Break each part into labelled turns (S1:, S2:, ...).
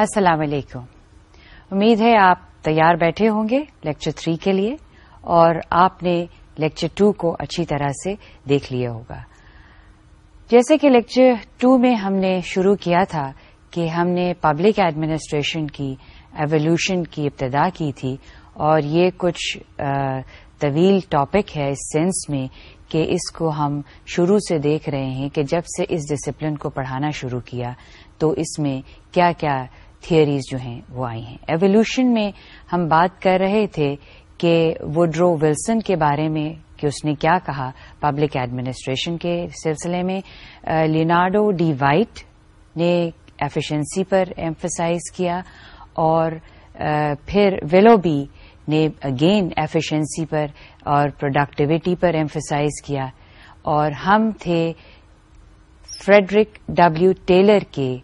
S1: السلام علیکم امید ہے آپ تیار بیٹھے ہوں گے لیکچر تھری کے لیے اور آپ نے لیکچر ٹو کو اچھی طرح سے دیکھ لیا ہوگا جیسے کہ لیکچر ٹو میں ہم نے شروع کیا تھا کہ ہم نے پبلک ایڈمنسٹریشن کی ایولیوشن کی ابتدا کی تھی اور یہ کچھ طویل ٹاپک ہے اس سینس میں کہ اس کو ہم شروع سے دیکھ رہے ہیں کہ جب سے اس ڈسپلن کو پڑھانا شروع کیا تو اس میں کیا کیا تھیوریز جو ہیں وہ آئی ہیں ایولیوشن میں ہم بات کر رہے تھے کہ وڈرو ولسن کے بارے میں کہ اس نے کیا کہا پبلک ایڈمنسٹریشن کے سلسلے میں لینارڈو ڈی وائٹ نے ایفیشنسی پر ایمفسائز کیا اور پھر ویلوبی نے اگین ایفیشنسی پر اور پروڈکٹیوٹی پر ایمفسائز کیا اور ہم تھے فریڈرک ڈبلو ٹیلر کے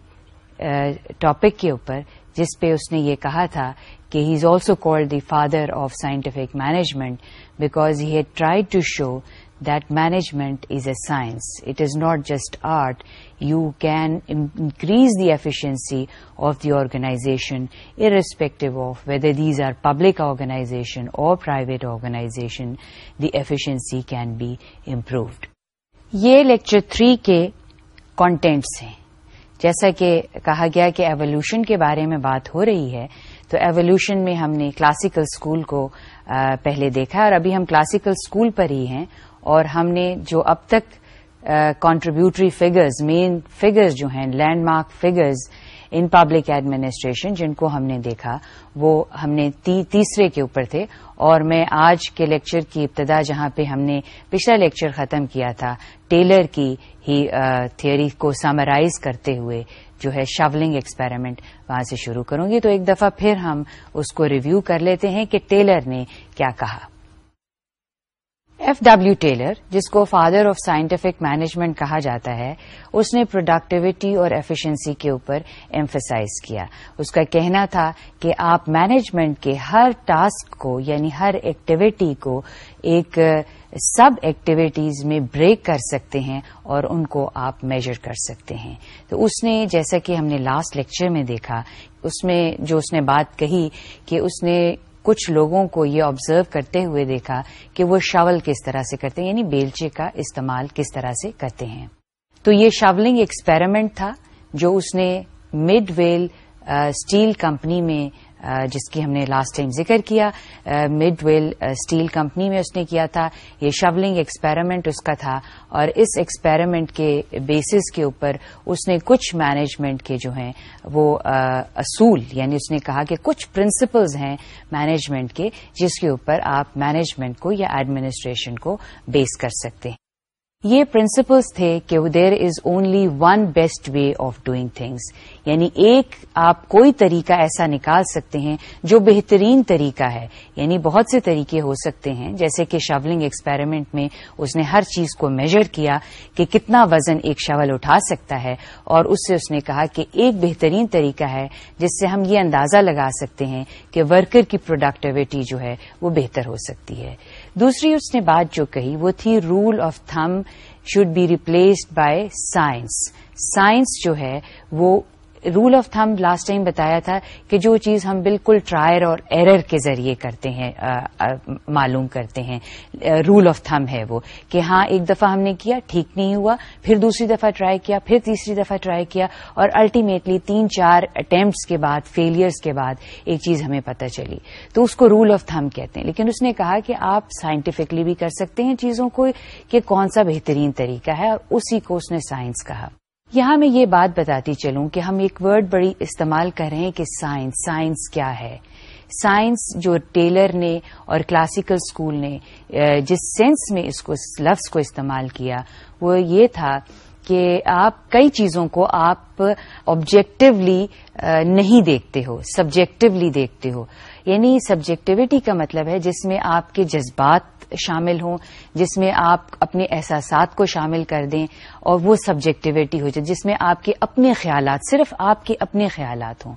S1: ٹاپک کے اوپر جس پہ اس نے یہ کہا تھا کہ he is also called the father of scientific management because he had tried to show that management is a science it is not just art you can increase the efficiency of the organization irrespective of whether these are public organization اور private organization the efficiency can be improved یہ lecture three کے contents ہیں جیسا کہ کہا گیا کہ evolution کے بارے میں بات ہو رہی ہے تو ایولیوشن میں ہم نے کلاسیکل اسکول کو پہلے دیکھا اور ابھی ہم کلاسیکل اسکول پر ہی ہیں اور ہم نے جو اب تک کانٹریبیوٹری فگرز مین فگرز جو ہیں landmark figures in public administration جن کو ہم نے دیکھا وہ ہم نے تی, تیسرے کے اوپر تھے اور میں آج کے لیکچر کی ابتدا جہاں پہ ہم نے پچھلا لیکچر ختم کیا تھا ٹیلر کی ہی تھیوری کو سمرائز کرتے ہوئے جو ہے شاولنگ ایکسپیرمنٹ وہاں سے شروع کروں گی تو ایک دفعہ پھر ہم اس کو ریویو کر لیتے ہیں کہ ٹیلر نے کیا کہا ایف ڈبلو ٹیلر جس کو فادر آف سائنٹیفک مینجمنٹ کہا جاتا ہے اس نے پروڈکٹیوٹی اور ایفیشنسی کے اوپر ایمفسائز کیا اس کا کہنا تھا کہ آپ مینجمنٹ کے ہر ٹاسک کو یعنی ہر ایکٹیویٹی کو ایک سب ایکٹیویٹیز میں بریک کر سکتے ہیں اور ان کو آپ میجر کر سکتے ہیں تو اس نے جیسا کہ ہم نے لاسٹ لیکچر میں دیکھا اس میں جو اس نے بات کہی کہ اس نے کچھ لوگوں کو یہ آبزرو کرتے ہوئے دیکھا کہ وہ شاول کس طرح سے کرتے ہیں یعنی بیلچے کا استعمال کس طرح سے کرتے ہیں تو یہ شاولنگ ایکسپیرمنٹ تھا جو اس نے مڈ ویل اسٹیل کمپنی میں جس کی ہم نے لاسٹ ٹائم ذکر کیا مڈ ویل اسٹیل کمپنی میں اس نے کیا تھا یہ شبلنگ ایکسپیرمنٹ اس کا تھا اور اس ایکسپیرمنٹ کے بیسس کے اوپر اس نے کچھ مینجمنٹ کے جو ہیں وہ اصول یعنی اس نے کہا کہ کچھ پرنسپلز ہیں مینجمنٹ کے جس کے اوپر آپ مینجمنٹ کو یا ایڈمنسٹریشن کو بیس کر سکتے ہیں یہ پرنسپلس تھے کہ there is only one best way of doing things یعنی ایک آپ کوئی طریقہ ایسا نکال سکتے ہیں جو بہترین طریقہ ہے یعنی بہت سے طریقے ہو سکتے ہیں جیسے کہ شاولنگ ایکسپیریمنٹ میں اس نے ہر چیز کو میجر کیا کہ کتنا وزن ایک شاول اٹھا سکتا ہے اور اس سے اس نے کہا کہ ایک بہترین طریقہ ہے جس سے ہم یہ اندازہ لگا سکتے ہیں کہ ورکر کی پروڈکٹیوٹی جو ہے وہ بہتر ہو سکتی ہے دوسری اس نے بات جو کہی وہ تھی rule of thumb should be replaced by science science جو ہے وہ rule of thumb last time بتایا تھا کہ جو چیز ہم بالکل ٹرائر اور ایرر کے ذریعے کرتے ہیں معلوم کرتے ہیں رول آف تھم ہے وہ کہ ہاں ایک دفعہ ہم نے کیا ٹھیک نہیں ہوا پھر دوسری دفعہ ٹرائی کیا پھر تیسری دفعہ ٹرائی کیا اور الٹیمیٹلی تین چار اٹمپٹس کے بعد فیلئرس کے بعد ایک چیز ہمیں پتہ چلی تو اس کو رول آف تھم کہتے ہیں لیکن اس نے کہا کہ آپ سائنٹیفکلی بھی کر سکتے ہیں چیزوں کو کہ کون سا بہترین طریقہ ہے اور اسی کو اس نے سائنس کہا یہاں میں یہ بات بتاتی چلوں کہ ہم ایک ورڈ بڑی استعمال کر رہے ہیں کہ سائنس سائنس کیا ہے سائنس جو ٹیلر نے اور کلاسیکل اسکول نے جس سینس میں اس کو اس لفظ کو استعمال کیا وہ یہ تھا کہ آپ کئی چیزوں کو آپ آبجیکٹولی نہیں دیکھتے ہو سبجیکٹولی دیکھتے ہو یعنی سبجیکٹیوٹی کا مطلب ہے جس میں آپ کے جذبات شامل ہوں جس میں آپ اپنے احساسات کو شامل کر دیں اور وہ سبجیکٹیوٹی ہو جائے جس میں آپ کے اپنے خیالات صرف آپ کے اپنے خیالات ہوں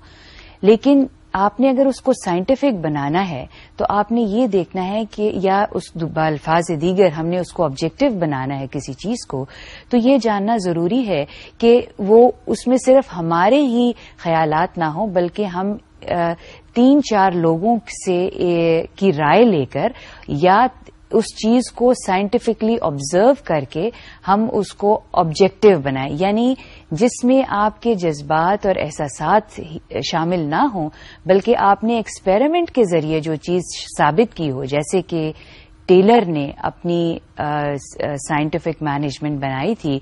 S1: لیکن آپ نے اگر اس کو سائنٹیفک بنانا ہے تو آپ نے یہ دیکھنا ہے کہ یا اس الفاظ دیگر ہم نے اس کو آبجیکٹو بنانا ہے کسی چیز کو تو یہ جاننا ضروری ہے کہ وہ اس میں صرف ہمارے ہی خیالات نہ ہوں بلکہ ہم تین چار لوگوں سے کی رائے لے کر یا اس چیز کو سائنٹیفکلی آبزرو کر کے ہم اس کو آبجیکٹو بنائیں یعنی جس میں آپ کے جذبات اور احساسات شامل نہ ہوں بلکہ آپ نے ایکسپیریمنٹ کے ذریعے جو چیز ثابت کی ہو جیسے کہ ٹیلر نے اپنی سائنٹیفک مینجمنٹ بنائی تھی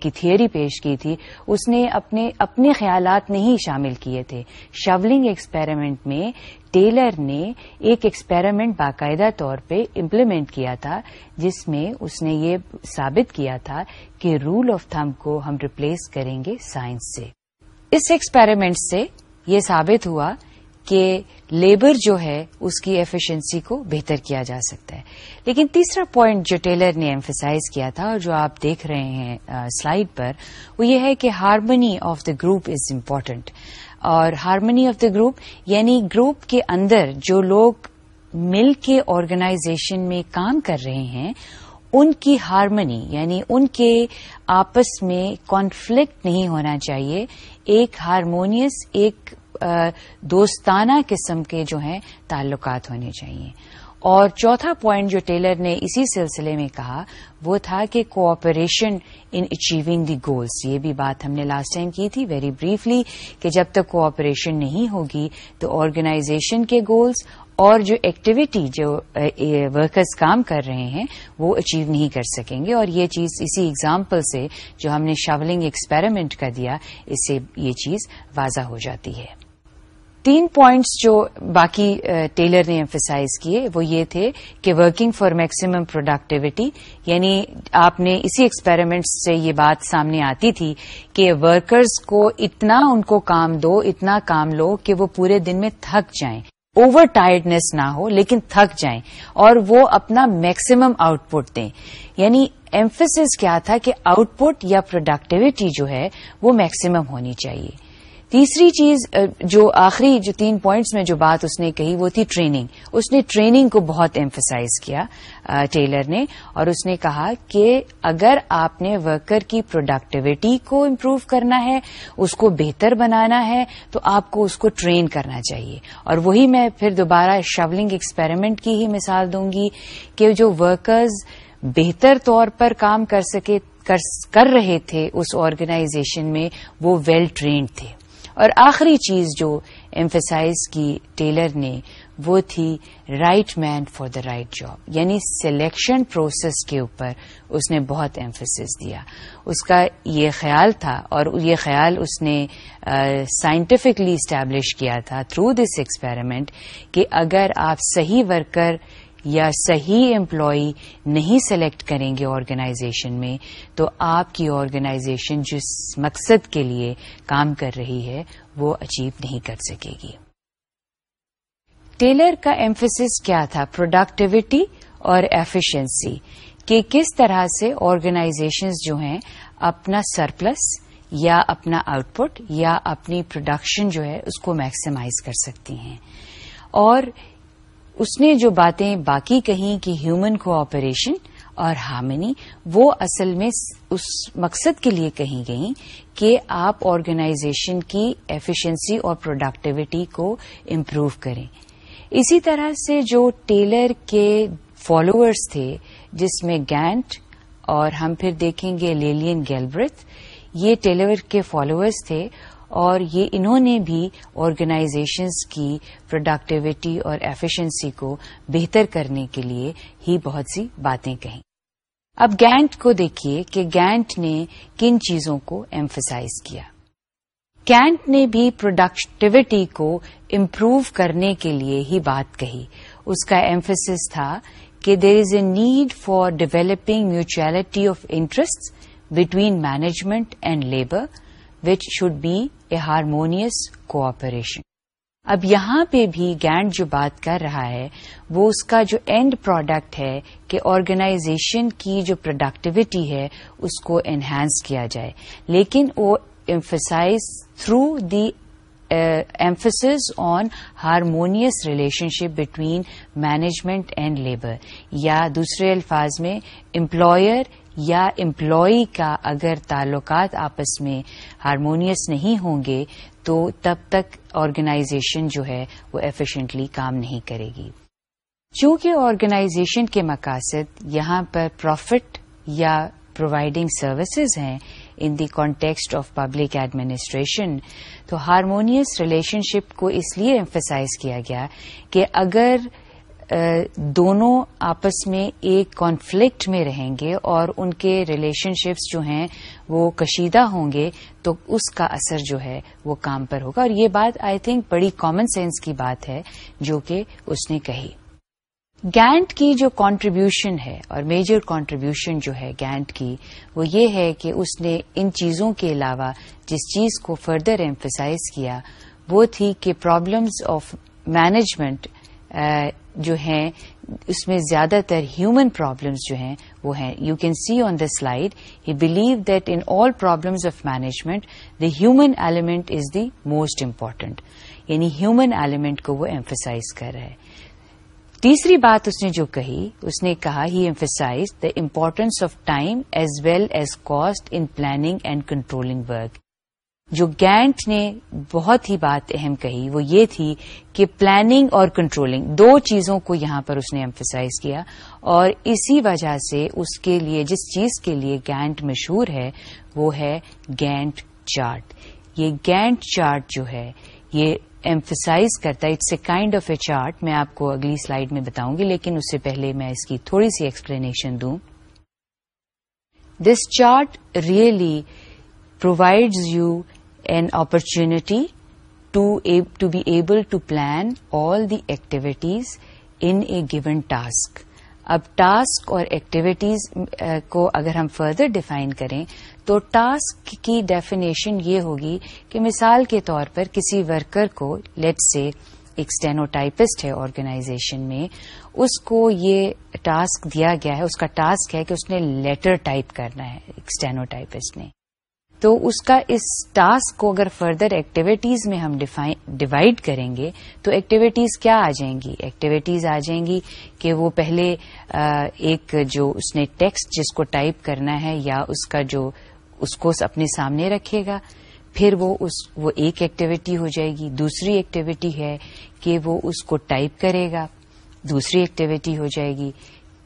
S1: کی تھیوری پیش کی تھی اس نے اپنے اپنے خیالات نہیں شامل کیے تھے شولنگ ایکسپیریمنٹ میں ٹیلر نے ایک ایکسپیریمنٹ باقاعدہ طور پہ امپلیمنٹ کیا تھا جس میں اس نے یہ ثابت کیا تھا کہ رول آف تھم کو ہم ریپلیس کریں گے سائنس سے اس ایکسپیریمنٹ سے یہ ثابت ہوا کہ لیبر جو ہے اس کی ایفیشنسی کو بہتر کیا جا سکتا ہے لیکن تیسرا پوائنٹ جو ٹیلر نے ایمفیسائز کیا تھا اور جو آپ دیکھ رہے ہیں سلائڈ پر وہ یہ ہے کہ harmony of the group is important اور ہارمنی آف دا گروپ یعنی گروپ کے اندر جو لوگ مل کے آرگنائزیشن میں کام کر رہے ہیں ان کی ہارمنی یعنی ان کے آپس میں کانفلکٹ نہیں ہونا چاہیے ایک ہارمونیس ایک دوستانہ قسم کے جو ہیں تعلقات ہونے چاہیے اور چوتھا پوائنٹ جو ٹیلر نے اسی سلسلے میں کہا وہ تھا کہ cooperation in achieving the goals یہ بھی بات ہم نے لاسٹ ٹائم کی تھی ویری بریفلی کہ جب تک کوآپریشن نہیں ہوگی تو آرگنائزیشن کے گولس اور جو ایکٹیویٹی جو ورکرز کام کر رہے ہیں وہ اچیو نہیں کر سکیں گے اور یہ چیز اسی اگزامپل سے جو ہم نے شاولنگ ایکسپیریمنٹ کا دیا اس سے یہ چیز واضح ہو جاتی ہے تین پوائنٹس جو باقی ٹیلر نے ایمفیسائز کیے وہ یہ تھے کہ ورکنگ فار میکسیمم پروڈکٹیوٹی یعنی آپ نے اسی ایکسپیریمنٹ سے یہ بات سامنے آتی تھی کہ ورکرز کو اتنا ان کو کام دو اتنا کام لو کہ وہ پورے دن میں تھک جائیں اوور ٹائرڈنیس نہ ہو لیکن تھک جائیں اور وہ اپنا میکسیمم آؤٹ پٹ دیں یعنی ایمفیس کیا تھا کہ آؤٹ پٹ یا پروڈکٹیوٹی جو ہے وہ میکسیمم ہونی چاہیے تیسری چیز جو آخری جو تین پوائنٹس میں جو بات اس نے کہی وہ تھی ٹریننگ اس نے ٹریننگ کو بہت ایمفسائز کیا ٹیلر نے اور اس نے کہا کہ اگر آپ نے ورکر کی پروڈکٹیوٹی کو امپروو کرنا ہے اس کو بہتر بنانا ہے تو آپ کو اس کو ٹرین کرنا چاہیے اور وہی میں پھر دوبارہ شولنگ ایکسپیریمنٹ کی ہی مثال دوں گی کہ جو ورکرز بہتر طور پر کام کر رہے تھے اس آرگنائزیشن میں وہ ویل ٹرینڈ تھے اور آخری چیز جو ایمفیسائز کی ٹیلر نے وہ تھی right man for the right job یعنی سلیکشن پروسیس کے اوپر اس نے بہت ایمفیسس دیا اس کا یہ خیال تھا اور یہ خیال اس نے سائنٹفکلی اسٹیبلش کیا تھا تھرو دس ایکسپیریمنٹ کہ اگر آپ صحیح ورکر یا صحیح امپلائی نہیں سلیکٹ کریں گے آرگنائزیشن میں تو آپ کی آرگنائزیشن جس مقصد کے لیے کام کر رہی ہے وہ اچیو نہیں کر سکے گی ٹیلر کا ایمفیس کیا تھا پروڈکٹیوٹی اور ایفیشنسی کہ کس طرح سے آرگنائزیشنز جو ہیں اپنا سرپلس یا اپنا آؤٹ پٹ یا اپنی پروڈکشن جو ہے اس کو میکسیمائز کر سکتی ہیں اور اس نے جو باتیں باقی کہیں کہ ہیومن کو آپریشن اور ہامنی وہ اصل میں اس مقصد کے لیے کہیں گئیں کہ آپ آرگنائزیشن کی ایفیشنسی اور پروڈکٹیوٹی کو امپروو کریں اسی طرح سے جو ٹیلر کے فالوورز تھے جس میں گینٹ اور ہم پھر دیکھیں گے لیلین گیلبرتھ یہ ٹیلر کے فالوورز تھے اور یہ انہوں نے بھی آرگنائزیشنز کی پروڈکٹیوٹی اور ایفیشنسی کو بہتر کرنے کے لیے ہی بہت سی باتیں کہیں اب گینٹ کو دیکھیے کہ گینٹ نے کن چیزوں کو ایمفسائز کیا کینٹ نے بھی پروڈکٹیوٹی کو امپروو کرنے کے لیے ہی بات کہی اس کا ایمفس تھا کہ there is a need for developing mutuality of interest between management and labour which should be harmonious cooperation اب یہاں پہ بھی گینڈ جو بات کر رہا ہے وہ اس کا جو اینڈ پروڈکٹ ہے کہ آرگنائزیشن کی جو پروڈکٹیوٹی ہے اس کو انہینس کیا جائے لیکن وہ emphasize through the emphasis on harmonious ship between management and labour یا دوسرے الفاظ میں امپلائر یا امپلائی کا اگر تعلقات آپس میں ہارمونیس نہیں ہوں گے تو تب تک آرگنائزیشن جو ہے وہ ایفیشینٹلی کام نہیں کرے گی چونکہ آرگنائزیشن کے مقاصد یہاں پر پروفٹ یا پرووائڈنگ سروسز ہیں in the context of public administration تو ہارمونیس ریلیشن شپ کو اس لیے ایمفسائز کیا گیا کہ اگر دونوں آپس میں ایک کانفلکٹ میں رہیں گے اور ان کے ریلیشن شپس جو ہیں وہ کشیدہ ہوں گے تو اس کا اثر جو ہے وہ کام پر ہوگا اور یہ بات آئی تھنک بڑی کامن سینس کی بات ہے جو کہ اس نے کہی گینٹ کی جو کانٹریبیوشن ہے اور میجر کانٹریبیوشن جو ہے گینٹ کی وہ یہ ہے کہ اس نے ان چیزوں کے علاوہ جس چیز کو فردر ایمفسائز کیا وہ تھی کہ پرابلمز آف مینجمنٹ جو ہیں اس میں زیادہ تر ہیومن پرابلمس جو ہیں وہ ہیں you can see on the slide he believe that in all problems of management the human element is the most important یعنی ہیومن ایلیمنٹ کو وہ ایمفیسائز کر رہے تیسری بات اس نے جو کہی اس نے کہا he emphasize the importance of time as well as cost in planning and controlling work جو گینٹ نے بہت ہی بات اہم کہی وہ یہ تھی کہ پلاننگ اور کنٹرولنگ دو چیزوں کو یہاں پر اس نے ایمفیسائز کیا اور اسی وجہ سے اس کے لیے جس چیز کے لیے گینٹ مشہور ہے وہ ہے گینٹ چارٹ یہ گینٹ چارٹ جو ہے یہ ایمفیسائز کرتا ہے it's a kind of a chart میں آپ کو اگلی سلائیڈ میں بتاؤں گی لیکن اس سے پہلے میں اس کی تھوڑی سی ایکسپلینیشن دوں this chart really provides you opportunity to, to be able to plan all the activities in a given task اب ٹاسک اور ایکٹیویٹیز کو اگر ہم فردر ڈیفائن کریں تو ٹاسک کی ڈیفینیشن یہ ہوگی کہ مثال کے طور پر کسی ورکر کو لیٹ سے ایک اسٹینوٹائپسٹ ہے آرگنائزیشن میں اس کو یہ ٹاسک دیا گیا ہے اس کا ٹاسک ہے کہ اس نے لیٹر ٹائپ کرنا ہے ایک اسٹینوٹائپسٹ نے تو اس کا اس ٹاسک کو اگر فردر ایکٹیویٹیز میں ہم ڈیوائڈ کریں گے تو ایکٹیویٹیز کیا آ جائیں گی ایکٹیویٹیز آ جائیں گی کہ وہ پہلے ایک جو اس نے ٹیکسٹ جس کو ٹائپ کرنا ہے یا اس کا جو اس کو اپنے سامنے رکھے گا پھر وہ اس وہ ایک ایکٹیویٹی ہو جائے گی دوسری ایکٹیویٹی ہے کہ وہ اس کو ٹائپ کرے گا دوسری ایکٹیویٹی ہو جائے گی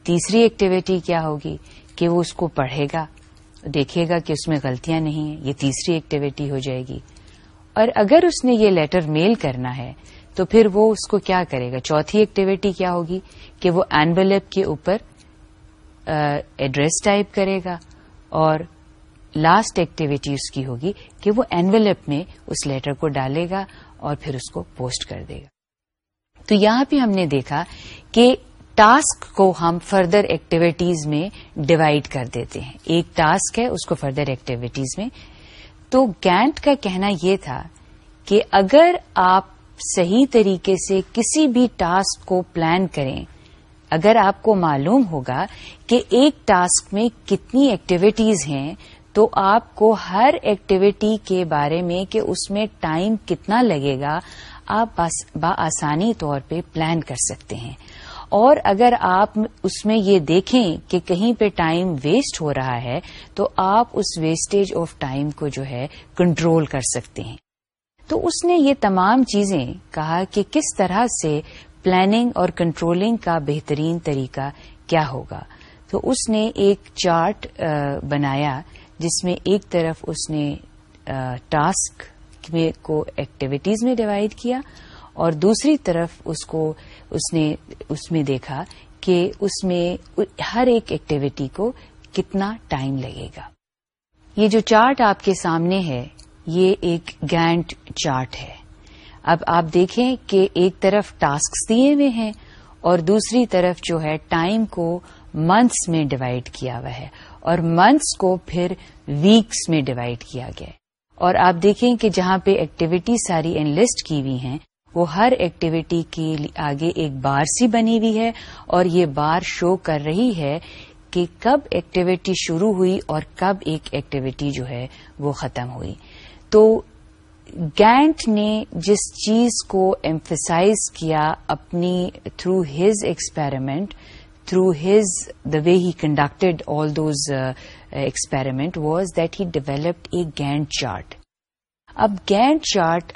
S1: تیسری ایکٹیویٹی کیا ہوگی کہ وہ اس کو پڑھے گا دیکھے گا کہ اس میں غلطیاں نہیں ہیں یہ تیسری ایکٹیویٹی ہو جائے گی اور اگر اس نے یہ لیٹر میل کرنا ہے تو پھر وہ اس کو کیا کرے گا چوتھی ایکٹیویٹی کیا ہوگی کہ وہ اینبلپ کے اوپر ایڈریس ٹائپ کرے گا اور لاسٹ ایکٹیویٹی اس کی ہوگی کہ وہ ایل میں اس لیٹر کو ڈالے گا اور پھر اس کو پوسٹ کر دے گا تو یہاں پہ ہم نے دیکھا کہ ٹاسک کو ہم فردر ایکٹیویٹیز میں ڈیوائڈ کر دیتے ہیں ایک ٹاسک ہے اس کو فردر ایکٹیویٹیز میں تو گینٹ کا کہنا یہ تھا کہ اگر آپ صحیح طریقے سے کسی بھی ٹاسک کو پلان کریں اگر آپ کو معلوم ہوگا کہ ایک ٹاسک میں کتنی ایکٹیویٹیز ہیں تو آپ کو ہر ایکٹیویٹی کے بارے میں کہ اس میں ٹائم کتنا لگے گا آپ بآسانی طور پہ پلان کر سکتے ہیں اور اگر آپ اس میں یہ دیکھیں کہ کہیں پہ ٹائم ویسٹ ہو رہا ہے تو آپ اس ویسٹیج آف ٹائم کو جو ہے کنٹرول کر سکتے ہیں تو اس نے یہ تمام چیزیں کہا کہ کس طرح سے پلاننگ اور کنٹرولنگ کا بہترین طریقہ کیا ہوگا تو اس نے ایک چارٹ بنایا جس میں ایک طرف اس نے ٹاسک کو ایکٹیویٹیز میں ڈیوائڈ کیا اور دوسری طرف اس کو اس نے اس میں دیکھا کہ اس میں ہر ایک ایکٹیویٹی کو کتنا ٹائم لگے گا یہ جو چارٹ آپ کے سامنے ہے یہ ایک گینٹ چارٹ ہے اب آپ دیکھیں کہ ایک طرف ٹاسکس دیے ہوئے ہیں اور دوسری طرف جو ہے ٹائم کو منتھس میں ڈیوائڈ کیا ہوا ہے اور منتھس کو پھر ویکس میں ڈیوائڈ کیا گیا ہے اور آپ دیکھیں کہ جہاں پہ ایکٹیویٹی ساری انلسٹ کی ہوئی ہیں وہ ہر ایکٹیویٹی کے آگے ایک بار سی بنی ہوئی ہے اور یہ بار شو کر رہی ہے کہ کب ایکٹیویٹی شروع ہوئی اور کب ایک ایکٹیویٹی جو ہے وہ ختم ہوئی تو گینٹ نے جس چیز کو ایمفیسائز کیا اپنی through his experiment through his the way he conducted all those experiment was that he developed a Gantt chart اب گینٹ چارٹ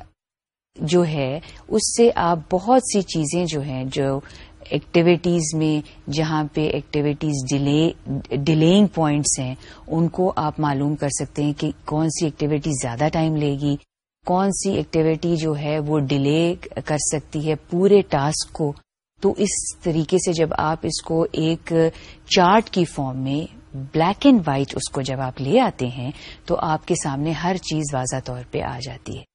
S1: جو ہے اس سے آپ بہت سی چیزیں جو ہیں جو ایکٹیویٹیز میں جہاں پہ ایکٹیویٹیز ڈیلے پوائنٹس ہیں ان کو آپ معلوم کر سکتے ہیں کہ کون سی ایکٹیویٹی زیادہ ٹائم لے گی کون سی ایکٹیویٹی جو ہے وہ ڈیلے کر سکتی ہے پورے ٹاسک کو تو اس طریقے سے جب آپ اس کو ایک چارٹ کی فارم میں بلیک اینڈ وائٹ اس کو جب آپ لے آتے ہیں تو آپ کے سامنے ہر چیز واضح طور پہ آ جاتی ہے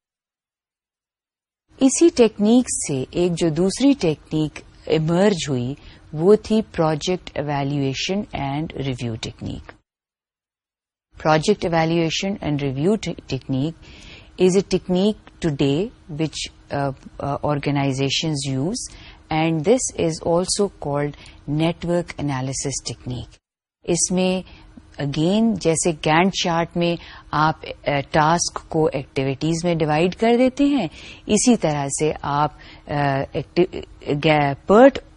S1: اسی ٹیکنیک سے ایک جو دوسری ٹیکنیک ایمرج ہوئی وہ تھی project evaluation and review technique project evaluation and review technique is a technique today which organization use and this is also called network analysis technique اس میں اگین جیسے گینٹ چارٹ میں آپ ٹاسک eh, کو activities میں divide کر دیتے ہیں اسی طرح سے آپ پرٹ eh, eh,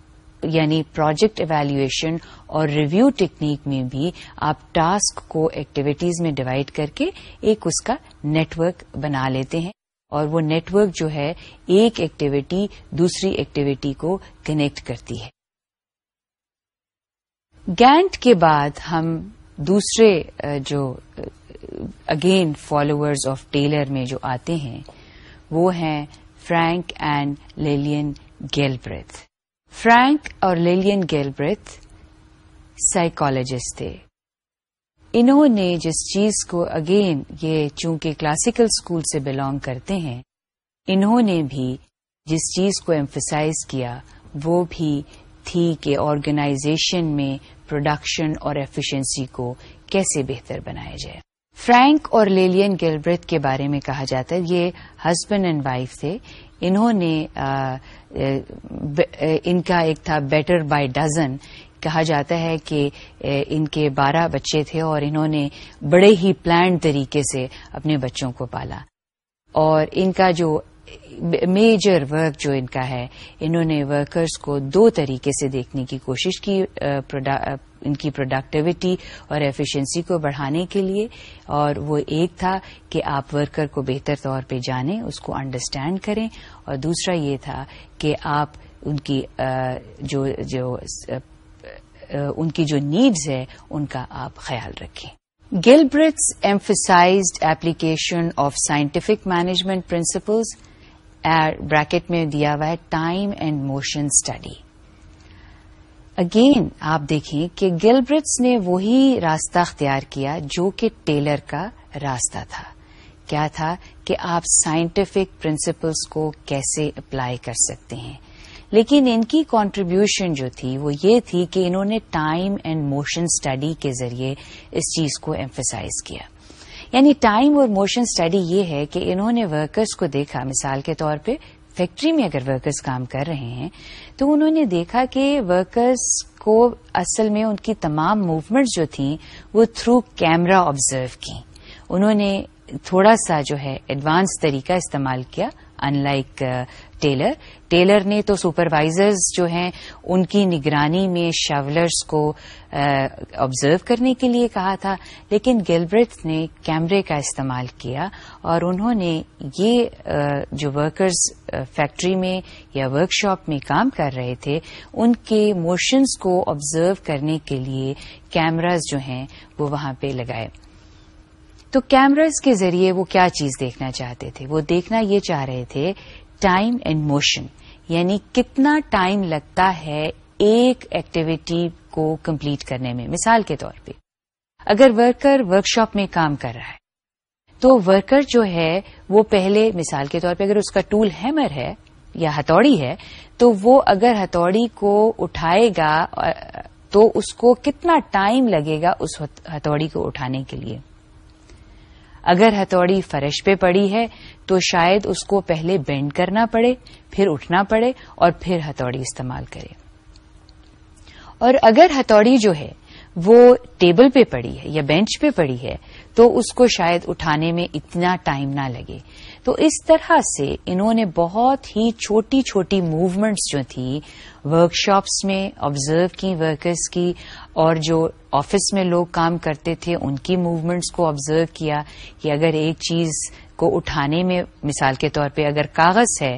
S1: یعنی پروجیکٹ ایویلویشن اور ریویو ٹیکنیک میں بھی آپ ٹاسک کو ایکٹیویٹیز میں ڈیوائڈ کر کے ایک اس کا نیٹورک بنا لیتے ہیں اور وہ نیٹورک جو ہے ایک ایکٹیویٹی دوسری ایکٹیویٹی کو کنیکٹ کرتی ہے گینٹ کے بعد ہم دوسرے جو اگین فالوورز آف ٹیلر میں جو آتے ہیں وہ ہیں Frank and Lillian Gilbreth Frank اور لیلین سائیکالوجسٹ تھے انہوں نے جس چیز کو اگین یہ چونکہ کلاسیکل اسکول سے بلانگ کرتے ہیں انہوں نے بھی جس چیز کو ایمفسائز کیا وہ بھی تھی کہ آرگنائزیشن میں پروڈکشن اور ایفیشنسی کو کیسے بہتر بنایا جائے فرینک اور لیلین گیلبرت کے بارے میں کہا جاتا ہے یہ ہسبینڈ اینڈ وائف تھے انہوں نے ان کا ایک تھا بیٹر بائی ڈزن کہا جاتا ہے کہ ان کے بارہ بچے تھے اور انہوں نے بڑے ہی پلانڈ طریقے سے اپنے بچوں کو پالا اور ان کا جو میجر ورک جو ان کا ہے انہوں نے ورکرز کو دو طریقے سے دیکھنے کی کوشش کی ان کی پروڈکٹیوٹی اور ایفیشنسی کو بڑھانے کے لیے اور وہ ایک تھا کہ آپ ورکر کو بہتر طور پہ جانیں اس کو انڈرسٹینڈ کریں اور دوسرا یہ تھا کہ آپ ان کی جو جو جو ان کی نیڈز ہے ان کا آپ خیال رکھیں Gilbert's emphasized application application of management management bracket میں دیا ہوا ہے time and motion study again آپ دیکھیں کہ گلبرٹس نے وہی راستہ اختیار کیا جو کہ ٹیلر کا راستہ تھا کیا تھا کہ آپ سائنٹفک پرنسپلس کو کیسے اپلائی کر سکتے ہیں لیکن ان کی کانٹریبیوشن جو تھی وہ یہ تھی کہ انہوں نے ٹائم اینڈ موشن اسٹڈی کے ذریعے اس چیز کو ایمفیسائز کیا یعنی ٹائم اور موشن اسٹڈی یہ ہے کہ انہوں نے ورکرس کو دیکھا مثال کے طور پہ فیکٹری میں اگر ورکرس کام کر رہے ہیں تو انہوں نے دیکھا کہ ورکرس کو اصل میں ان کی تمام موومنٹ جو تھیں وہ تھرو کیمرا آبزرو کی انہوں نے تھوڑا سا جو ہے ایڈوانس طریقہ استعمال کیا ان لائک ٹیلر ٹیلر نے تو سپروائزرز جو ہیں ان کی نگرانی میں شاولرز کو آبزرو کرنے کے لیے کہا تھا لیکن گلبرتھ نے کیمرے کا استعمال کیا اور انہوں نے یہ جو ورکرز فیکٹری میں یا ورک شاپ میں کام کر رہے تھے ان کے موشنز کو آبزرو کرنے کے لیے کیمراز جو ہیں وہ وہاں پہ لگائے تو کیمراز کے ذریعے وہ کیا چیز دیکھنا چاہتے تھے وہ دیکھنا یہ چاہ رہے تھے ٹائم اینڈ موشن یعنی کتنا ٹائم لگتا ہے ایک ایکٹیویٹی کو کمپلیٹ کرنے میں مثال کے طور پہ اگر ورکر ورک شاپ میں کام کر رہا ہے تو ورکر جو ہے وہ پہلے مثال کے طور پہ اگر اس کا ٹول ہیمر ہے یا ہتھوڑی ہے تو وہ اگر ہتھوڑی کو اٹھائے گا تو اس کو کتنا ٹائم لگے گا اس ہتھوڑی کو اٹھانے کے لیے اگر ہتھوڑی فرش پہ پڑی ہے تو شاید اس کو پہلے بینڈ کرنا پڑے پھر اٹھنا پڑے اور پھر ہتھوڑی استعمال کرے اور اگر ہتھوڑی جو ہے وہ ٹیبل پہ پڑی ہے یا بینچ پہ پڑی ہے تو اس کو شاید اٹھانے میں اتنا ٹائم نہ لگے تو اس طرح سے انہوں نے بہت ہی چھوٹی چھوٹی موومنٹس جو تھی ورکشاپس میں آبزرو کی ورکرس کی اور جو آفس میں لوگ کام کرتے تھے ان کی موومنٹس کو آبزرو کیا کہ اگر ایک چیز کو اٹھانے میں مثال کے طور پہ اگر کاغذ ہے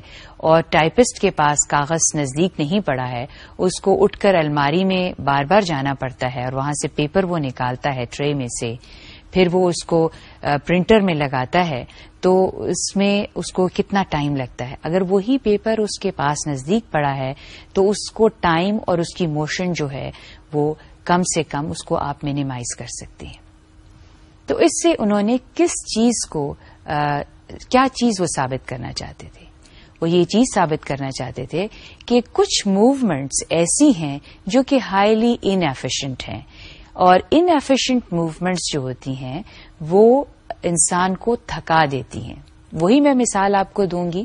S1: اور ٹائپسٹ کے پاس کاغذ نزدیک نہیں پڑا ہے اس کو اٹھ کر الماری میں بار بار جانا پڑتا ہے اور وہاں سے پیپر وہ نکالتا ہے ٹرے میں سے پھر وہ اس کو پرنٹر میں لگاتا ہے تو اس میں اس کو کتنا ٹائم لگتا ہے اگر وہی پیپر اس کے پاس نزدیک پڑا ہے تو اس کو ٹائم اور اس کی موشن جو ہے وہ کم سے کم اس کو آپ مینیمائز کر سکتے ہیں تو اس سے انہوں نے کس چیز کو آ, کیا چیز وہ ثابت کرنا چاہتے تھے وہ یہ چیز ثابت کرنا چاہتے تھے کہ کچھ موومینٹس ایسی ہیں جو کہ ہائیلی انفیشنٹ ہیں اور ان ایفیشینٹ موومینٹس جو ہوتی ہیں وہ انسان کو تھکا دیتی ہیں وہی میں مثال آپ کو دوں گی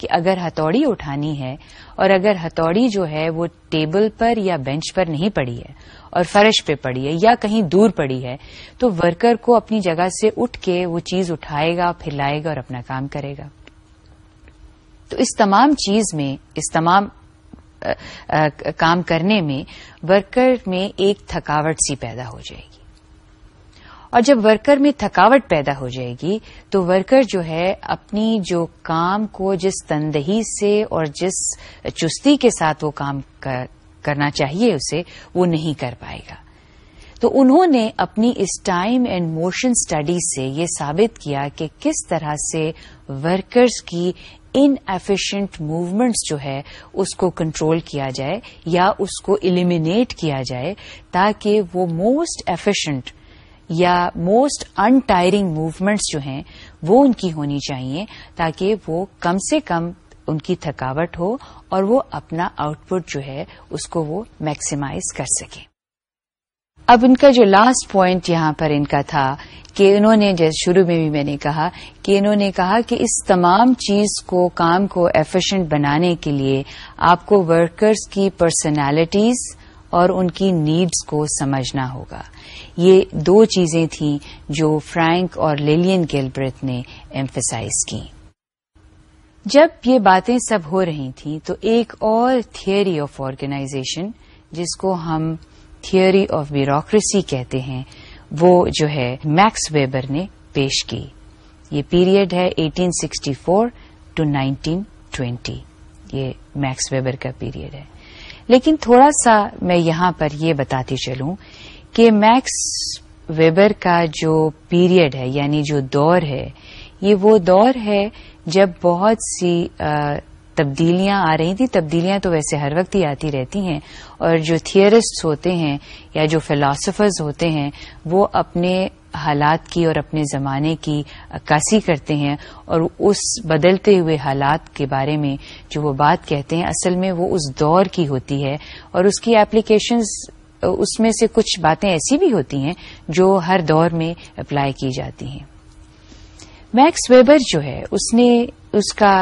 S1: کہ اگر ہتوڑی اٹھانی ہے اور اگر ہتوڑی جو ہے وہ ٹیبل پر یا بینچ پر نہیں پڑی ہے اور فرش پہ پڑی ہے یا کہیں دور پڑی ہے تو ورکر کو اپنی جگہ سے اٹھ کے وہ چیز اٹھائے گا پھر لائے گا اور اپنا کام کرے گا تو اس تمام چیز میں اس تمام کام کرنے میں ورکر میں ایک تھکاوٹ سی پیدا ہو جائے گی اور جب ورکر میں تھکاوٹ پیدا ہو جائے گی تو ورکر جو ہے اپنی جو کام کو جس تندہی سے اور جس چستی کے ساتھ وہ کام کرنا چاہیے اسے وہ نہیں کر پائے گا تو انہوں نے اپنی اس ٹائم اینڈ موشن اسٹڈی سے یہ ثابت کیا کہ کس طرح سے ورکرز کی ان ایفیشنٹ موومنٹس جو ہے اس کو کنٹرول کیا جائے یا اس کو ایلیمینیٹ کیا جائے تاکہ وہ موسٹ ایفیشینٹ یا موسٹ انٹائرنگ موومینٹس جو ہیں وہ ان کی ہونی چاہیے تاکہ وہ کم سے کم ان کی تھکاوٹ ہو اور وہ اپنا آؤٹ پٹ جو ہے اس کو وہ میکسیمائز کر سکیں اب ان کا جو لاسٹ پوائنٹ یہاں پر ان کا تھا کہ انہوں نے جیسے شروع میں بھی میں نے کہا کہ انہوں نے کہا کہ اس تمام چیز کو کام کو ایفیشینٹ بنانے کے لیے آپ کو ورکرز کی پرسنالٹیز اور ان کی نیڈز کو سمجھنا ہوگا یہ دو چیزیں تھیں جو فرینک اور لیلین گیلبرت نے ایمفیسائز کی جب یہ باتیں سب ہو رہی تھیں تو ایک اور تھیوری آف آرگنائزیشن جس کو ہم تھیوری آف بیوروکریسی کہتے ہیں وہ جو ہے میکس ویبر نے پیش کی یہ پیریڈ ہے 1864 سکسٹی فور ٹو 1920 یہ میکس ویبر کا پیریڈ ہے لیکن تھوڑا سا میں یہاں پر یہ بتاتی چلوں کہ میکس ویبر کا جو پیریڈ ہے یعنی جو دور ہے یہ وہ دور ہے جب بہت سی تبدیلیاں آ رہی تھیں تبدیلیاں تو ویسے ہر وقت ہی آتی رہتی ہیں اور جو تھیورسٹ ہوتے ہیں یا جو فلاسفرز ہوتے ہیں وہ اپنے حالات کی اور اپنے زمانے کی عکاسی کرتے ہیں اور اس بدلتے ہوئے حالات کے بارے میں جو وہ بات کہتے ہیں اصل میں وہ اس دور کی ہوتی ہے اور اس کی اپلیکیشنز اس میں سے کچھ باتیں ایسی بھی ہوتی ہیں جو ہر دور میں اپلائی کی جاتی ہیں میکس ویبر جو ہے اس نے اس کا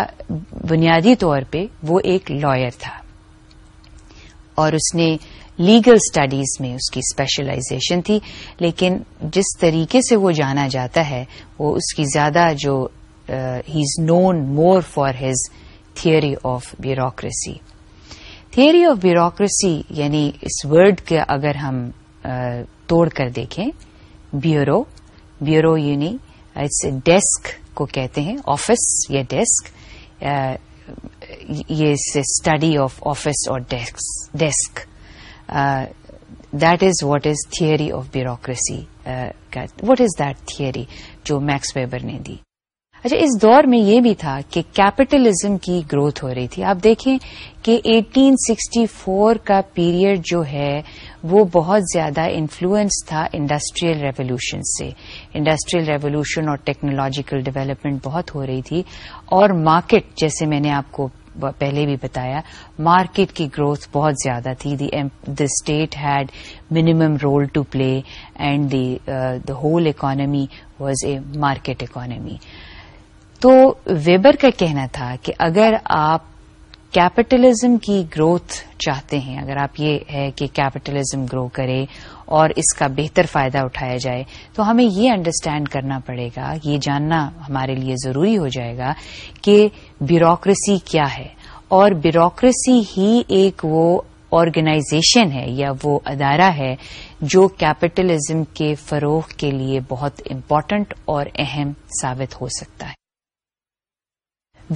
S1: بنیادی طور پہ وہ ایک لائر تھا اور اس نے لیگل اسٹڈیز میں اس کی اسپیشلائزیشن تھی لیکن جس طریقے سے وہ جانا جاتا ہے وہ اس کی زیادہ جو he is known more for his theory of bureaucracy theory of bureaucracy یعنی اس ورڈ کے اگر ہم توڑ کر دیکھیں بیورو بیورو یعنی اس ڈیسک کو کہتے ہیں آفس یا ڈیسک یہ اسٹڈی آف آفس اور desk that is what is of bureaucracy what is that theory جو میکس ویبر نے دی اچھا اس دور میں یہ بھی تھا کہ کیپٹلزم کی گروتھ ہو رہی تھی آپ دیکھیں کہ ایٹین سکسٹی فور کا پیریڈ جو ہے وہ بہت زیادہ انفلوئنس تھا انڈسٹریل ریولیوشن سے انڈسٹریل ریولیوشن اور ٹیکنالوجیکل ڈیولپمنٹ بہت ہو رہی تھی اور مارکیٹ جیسے میں نے آپ کو پہلے بھی بتایا مارکیٹ کی گروتھ بہت زیادہ تھی the the state had minimum role to play and the whole economy was a market economy تو ویبر کا کہنا تھا کہ اگر آپ کیپٹلزم کی گروتھ چاہتے ہیں اگر آپ یہ ہے کہ کیپٹلزم گرو کرے اور اس کا بہتر فائدہ اٹھایا جائے تو ہمیں یہ انڈرسٹینڈ کرنا پڑے گا یہ جاننا ہمارے لیے ضروری ہو جائے گا کہ بیوروکریسی کیا ہے اور بیوروکریسی ہی ایک وہ آرگنائزیشن ہے یا وہ ادارہ ہے جو کیپٹلزم کے فروغ کے لیے بہت امپورٹنٹ اور اہم ثابت ہو سکتا ہے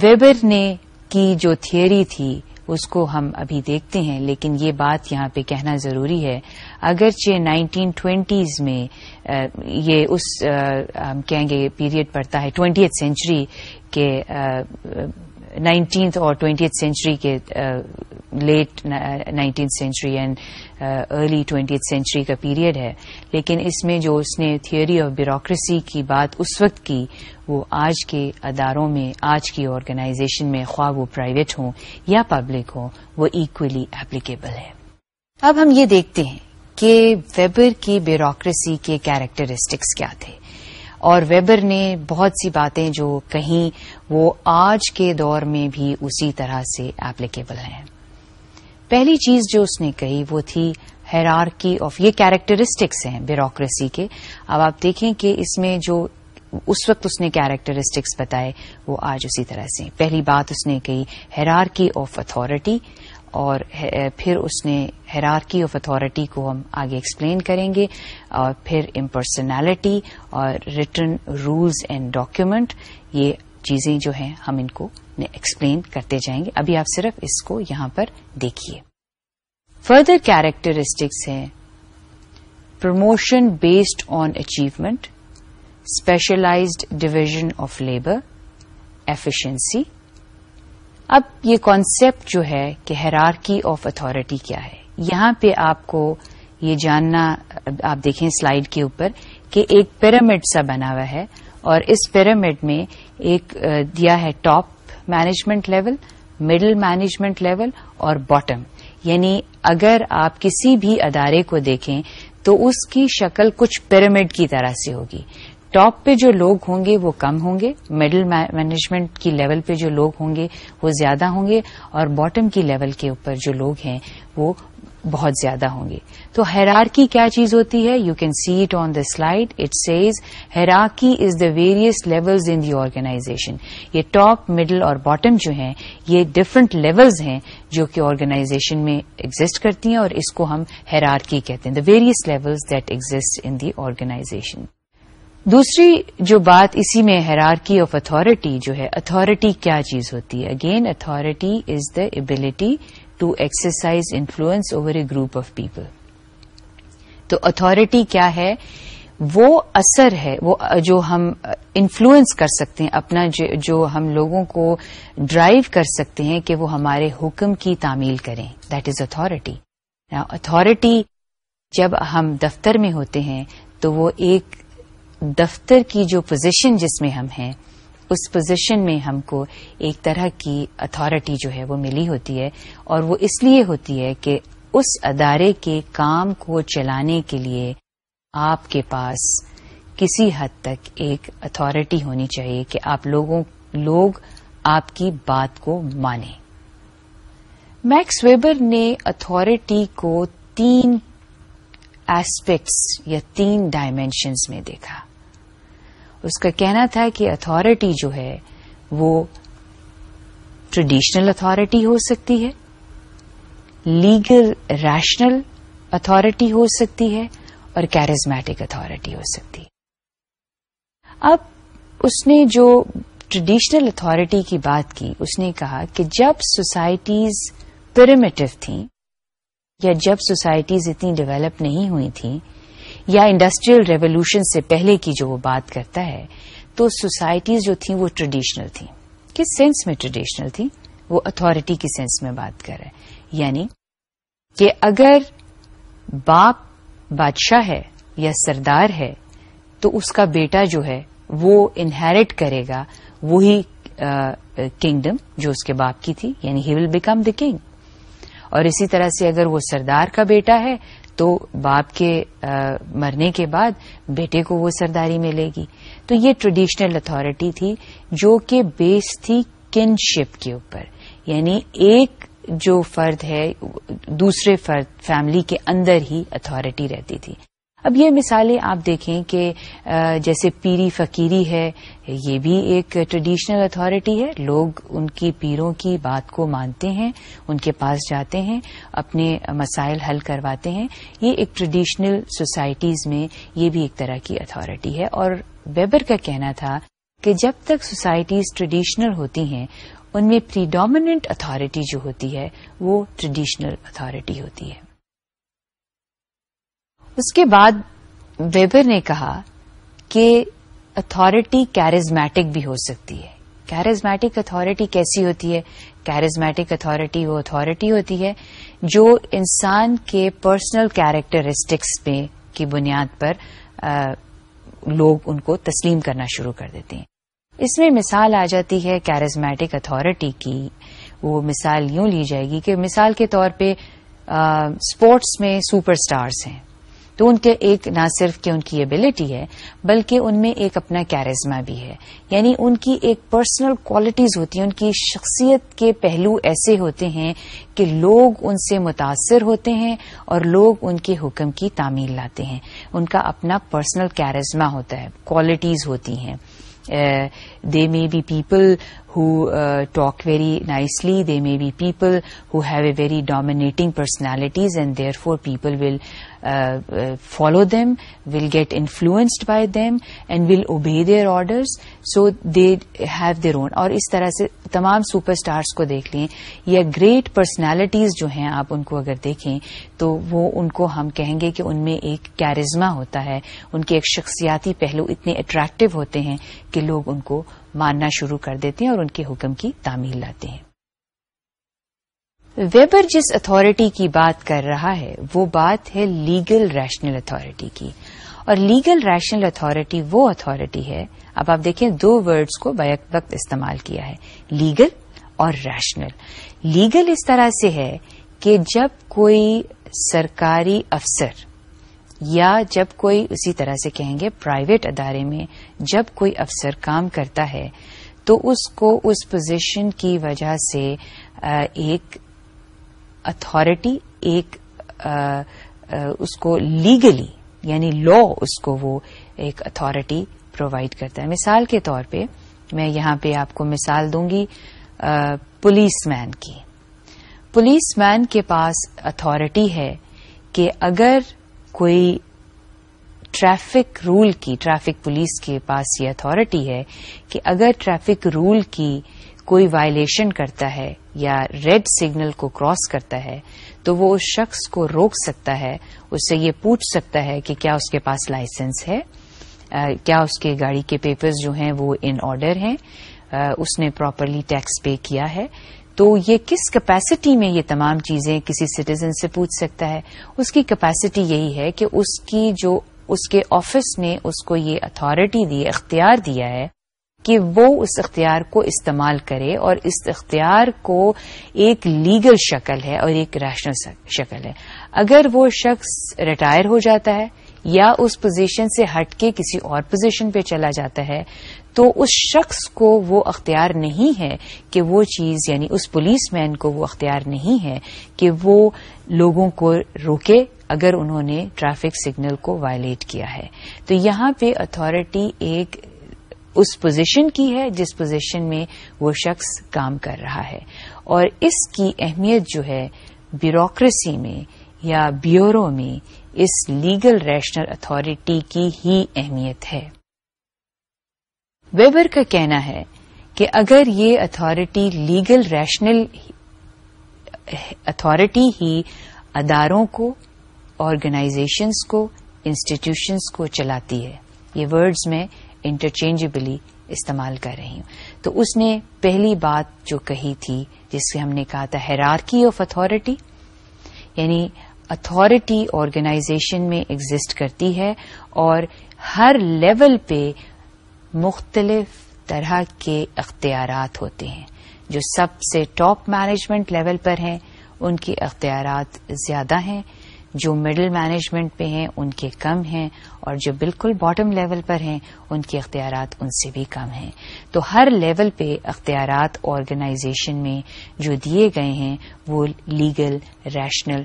S1: ویبر نے کی جو تھیوری تھی اس کو ہم ابھی دیکھتے ہیں لیکن یہ بات یہاں پہ کہنا ضروری ہے اگرچہ نائنٹین ٹوینٹیز میں یہ اس ہم کہیں گے پیریڈ پڑتا ہے ٹوینٹی سینچری کے نائنٹینتھ اور ٹوینٹیتھ سینچری کے late nineteenth century and early twentieth century کا پیریڈ ہے لیکن اس میں جو اس نے تھیوری آف بیوروکریسی کی بات اس وقت کی وہ آج کے اداروں میں آج کی آرگنائزیشن میں خواہ وہ پرائیویٹ ہوں یا پبلک ہوں وہ ایکولی اپلیکیبل ہے اب ہم یہ دیکھتے ہیں کہ ویبر کی بیوروکریسی کے کیریکٹرسٹکس کیا تھے اور ویبر نے بہت سی باتیں جو کہیں وہ آج کے دور میں بھی اسی طرح سے ایپلیکیبل ہیں پہلی چیز جو اس نے کہی وہ تھی حیرار کی آف یہ کیریکٹرسٹکس ہیں بیوروکریسی کے اب آپ دیکھیں کہ اس میں جو اس وقت اس نے کیریکٹرسٹکس بتائے وہ آج اسی طرح سے پہلی بات اس نے کہی حیرار کی آف اتارٹی اور پھر اس نے ہیرارکی آف اتارٹی کو ہم آگے ایکسپلین کریں گے اور پھر امپرسنالٹی اور ریٹرن رولز اینڈ ڈاکیومینٹ یہ چیزیں جو ہیں ہم ان کو ایکسپلین کرتے جائیں گے ابھی آپ صرف اس کو یہاں پر دیکھیے فردر کیریکٹرسٹکس ہیں promotion based on achievement specialized division of labour efficiency اب یہ کانسیپٹ جو ہے کہ ہیرارکی آف اتارٹی کیا ہے یہاں پہ آپ کو یہ جاننا آپ دیکھیں سلائیڈ کے اوپر کہ ایک پیرامڈ سا بنا ہوا ہے اور اس پیرامڈ میں ایک دیا ہے top management level middle management level اور باٹم یعنی اگر آپ کسی بھی ادارے کو دیکھیں تو اس کی شکل کچھ پیرامڈ کی طرح سے ہوگی ٹاپ پہ جو لوگ ہوں گے وہ کم ہوں گے مڈل مینجمنٹ کی لیول پہ جو لوگ ہوں گے وہ زیادہ ہوں گے اور باٹم کی لیول کے اوپر جو لوگ ہیں وہ بہت زیادہ ہوں گے تو ہیرارکی کیا چیز ہوتی ہے you can see it on the slide it says hierarchy is the various levels in the organization یہ ٹاپ مڈل اور باٹم جو ہیں یہ ڈفرنٹ لیولز ہیں جو کہ آرگنائزیشن میں ایگزٹ کرتی ہیں اور اس کو ہم ہیرارکی کہتے ہیں the various levels that exist in the organization دوسری جو بات اسی میں حیرار کی آف اتارٹی جو ہے اتارٹی کیا چیز ہوتی ہے again authority is the ability to exercise influence over a group of people تو اتھارٹی کیا ہے وہ اثر ہے وہ جو ہم انفلوئنس کر سکتے ہیں اپنا جو ہم لوگوں کو ڈرائیو کر سکتے ہیں کہ وہ ہمارے حکم کی تعمیل کریں دیٹ از اتھارٹی اتھارٹی جب ہم دفتر میں ہوتے ہیں تو وہ ایک دفتر کی جو پوزیشن جس میں ہم ہیں اس پوزیشن میں ہم کو ایک طرح کی اتارٹی جو ہے وہ ملی ہوتی ہے اور وہ اس لیے ہوتی ہے کہ اس ادارے کے کام کو چلانے کے لیے آپ کے پاس کسی حد تک ایک اتارٹی ہونی چاہیے کہ آپ لوگوں لوگ آپ کی بات کو مانیں میکس ویبر نے اتارٹی کو تین ایسپیکٹس یا تین ڈائمینشنز میں دیکھا اس کا کہنا تھا کہ اتارٹی جو ہے وہ ٹریڈیشنل اتارٹی ہو سکتی ہے لیگل ریشنل اتارٹی ہو سکتی ہے اور کیریزمیٹک اتارٹی ہو سکتی ہے اب اس نے جو ٹریڈیشنل اتارٹی کی بات کی اس نے کہا کہ جب سوسائٹیز پیرمیٹو تھیں یا جب سوسائٹیز اتنی ڈیولپ نہیں ہوئی تھیں یا انڈسٹریل ریولیوشن سے پہلے کی جو وہ بات کرتا ہے تو سوسائٹیز جو تھیں وہ ٹریڈیشنل تھیں کس سینس میں ٹریڈیشنل تھیں وہ اتارٹی کی سینس میں بات کر ہے یعنی کہ اگر باپ بادشاہ ہے یا سردار ہے تو اس کا بیٹا جو ہے وہ انہیریٹ کرے گا وہی کنگڈم جو اس کے باپ کی تھی یعنی ہی ول بیکم دا کنگ اور اسی طرح سے اگر وہ سردار کا بیٹا ہے تو باپ کے مرنے کے بعد بیٹے کو وہ سرداری ملے گی تو یہ ٹریڈیشنل اتارٹی تھی جو کہ بیس تھی کنشپ کے اوپر یعنی ایک جو فرد ہے دوسرے فرد فیملی کے اندر ہی اتارٹی رہتی تھی اب یہ مثالیں آپ دیکھیں کہ جیسے پیری فقیری ہے یہ بھی ایک ٹریڈیشنل اتارٹی ہے لوگ ان کی پیروں کی بات کو مانتے ہیں ان کے پاس جاتے ہیں اپنے مسائل حل کرواتے ہیں یہ ایک ٹریڈیشنل سوسائٹیز میں یہ بھی ایک طرح کی اتارٹی ہے اور ویبر کا کہنا تھا کہ جب تک سوسائٹیز ٹریڈیشنل ہوتی ہیں ان میں پریڈومیننٹ اتھارٹی اتارٹی جو ہوتی ہے وہ ٹریڈیشنل اتارٹی ہوتی ہے اس کے بعد ویبر نے کہا کہ اتارٹی کیریزمیٹک بھی ہو سکتی ہے کیریزمیٹک اتارٹی کیسی ہوتی ہے کیریزمیٹک اتھارٹی وہ اتھارٹی ہوتی ہے جو انسان کے پرسنل کیریکٹرسٹکس میں کی بنیاد پر آ, لوگ ان کو تسلیم کرنا شروع کر دیتے ہیں اس میں مثال آ جاتی ہے کیریزمیٹک اتارٹی کی وہ مثال یوں لی جائے گی کہ مثال کے طور پہ اسپورٹس میں سپر سٹارز ہیں تو ان کے ایک نہ صرف کہ ان کی ابلٹی ہے بلکہ ان میں ایک اپنا کیریزما بھی ہے یعنی ان کی ایک پرسنل کوالٹیز ہوتی ہیں ان کی شخصیت کے پہلو ایسے ہوتے ہیں کہ لوگ ان سے متاثر ہوتے ہیں اور لوگ ان کے حکم کی تعمیل لاتے ہیں ان کا اپنا پرسنل کیریزما ہوتا ہے کوالٹیز ہوتی ہیں they may be people who talk very nicely they may be people who have a very dominating personalities and therefore people will follow them will get influenced by them and will obey their orders so they have their own اور اس طرح سے تمام super stars کو دیکھ لیں یا great personalities جو ہیں آپ ان کو اگر دیکھیں تو وہ ان کو ہم کہیں گے کہ ان میں ایک کیریزما ہوتا ہے ان کے ایک شخصیاتی پہلو اتنے اٹریکٹو ہوتے ہیں کہ لوگ ان کو ماننا شروع کر دیتے ہیں اور ان کے حکم کی تعمیل لاتے ہیں ویبر جس اتارٹی کی بات کر رہا ہے وہ بات ہے لیگل ریشنل اتارٹی کی اور لیگل ریشنل اتارٹی وہ اتارٹی ہے اب آپ دیکھیں دو ورڈز کو بیک وقت استعمال کیا ہے لیگل اور ریشنل لیگل اس طرح سے ہے کہ جب کوئی سرکاری افسر یا جب کوئی اسی طرح سے کہیں گے پرائیویٹ ادارے میں جب کوئی افسر کام کرتا ہے تو اس کو اس پوزیشن کی وجہ سے ایک اتارٹی ایک اس کو لیگلی یعنی لا اس کو وہ ایک اتارٹی پرووائڈ کرتا ہے مثال کے طور پہ میں یہاں پہ آپ کو مثال دوں گی پولیس مین کی پولیس مین کے پاس اتارٹی ہے کہ اگر کوئی ٹریفک رول کی ٹریفک پولیس کے پاس یہ اتارٹی ہے کہ اگر ٹریفک رول کی کوئی وائلشن کرتا ہے یا ریڈ سگنل کو کراس کرتا ہے تو وہ اس شخص کو روک سکتا ہے اس سے یہ پوچھ سکتا ہے کہ کیا اس کے پاس لائسنس ہے کیا اس کے گاڑی کے پیپرز جو ہیں وہ ان آرڈر ہیں اس نے پراپرلی ٹیکس پے کیا ہے تو یہ کس کیپیسٹی میں یہ تمام چیزیں کسی سٹیزن سے پوچھ سکتا ہے اس کی کیپیسٹی یہی ہے کہ اس کی جو اس کے آفس نے اس کو یہ اتھارٹی دی اختیار دیا ہے کہ وہ اس اختیار کو استعمال کرے اور اس اختیار کو ایک لیگل شکل ہے اور ایک ریشنل شکل ہے اگر وہ شخص ریٹائر ہو جاتا ہے یا اس پوزیشن سے ہٹ کے کسی اور پوزیشن پہ چلا جاتا ہے تو اس شخص کو وہ اختیار نہیں ہے کہ وہ چیز یعنی اس پولیس مین کو وہ اختیار نہیں ہے کہ وہ لوگوں کو روکے اگر انہوں نے ٹریفک سگنل کو وائلیٹ کیا ہے تو یہاں پہ اتارٹی ایک اس پوزیشن کی ہے جس پوزیشن میں وہ شخص کام کر رہا ہے اور اس کی اہمیت جو ہے بیوروکریسی میں یا بیورو میں اس لیگل ریشنل اتارٹی کی ہی اہمیت ہے ویبر کا کہنا ہے کہ اگر یہ اتارٹی لیگل ریشنل اتارٹی ہی اداروں کو آرگنائزیشنس کو انسٹیٹیوشنس کو چلاتی ہے یہ ورڈز میں انٹرچینجبلی استعمال کر رہی ہوں تو اس نے پہلی بات جو کہی تھی جس سے ہم نے کہا تھا ہیرارکی آف اتھارٹی یعنی اتارٹی آرگنائزیشن میں ایگزٹ کرتی ہے اور ہر لیول پہ مختلف طرح کے اختیارات ہوتے ہیں جو سب سے ٹاپ مینجمنٹ لیول پر ہیں ان کے اختیارات زیادہ ہیں جو مڈل مینجمنٹ پہ ہیں ان کے کم ہیں اور جو بالکل باٹم لیول پر ہیں ان کے اختیارات ان سے بھی کم ہیں تو ہر لیول پہ اختیارات آرگنائزیشن میں جو دیے گئے ہیں وہ لیگل ریشنل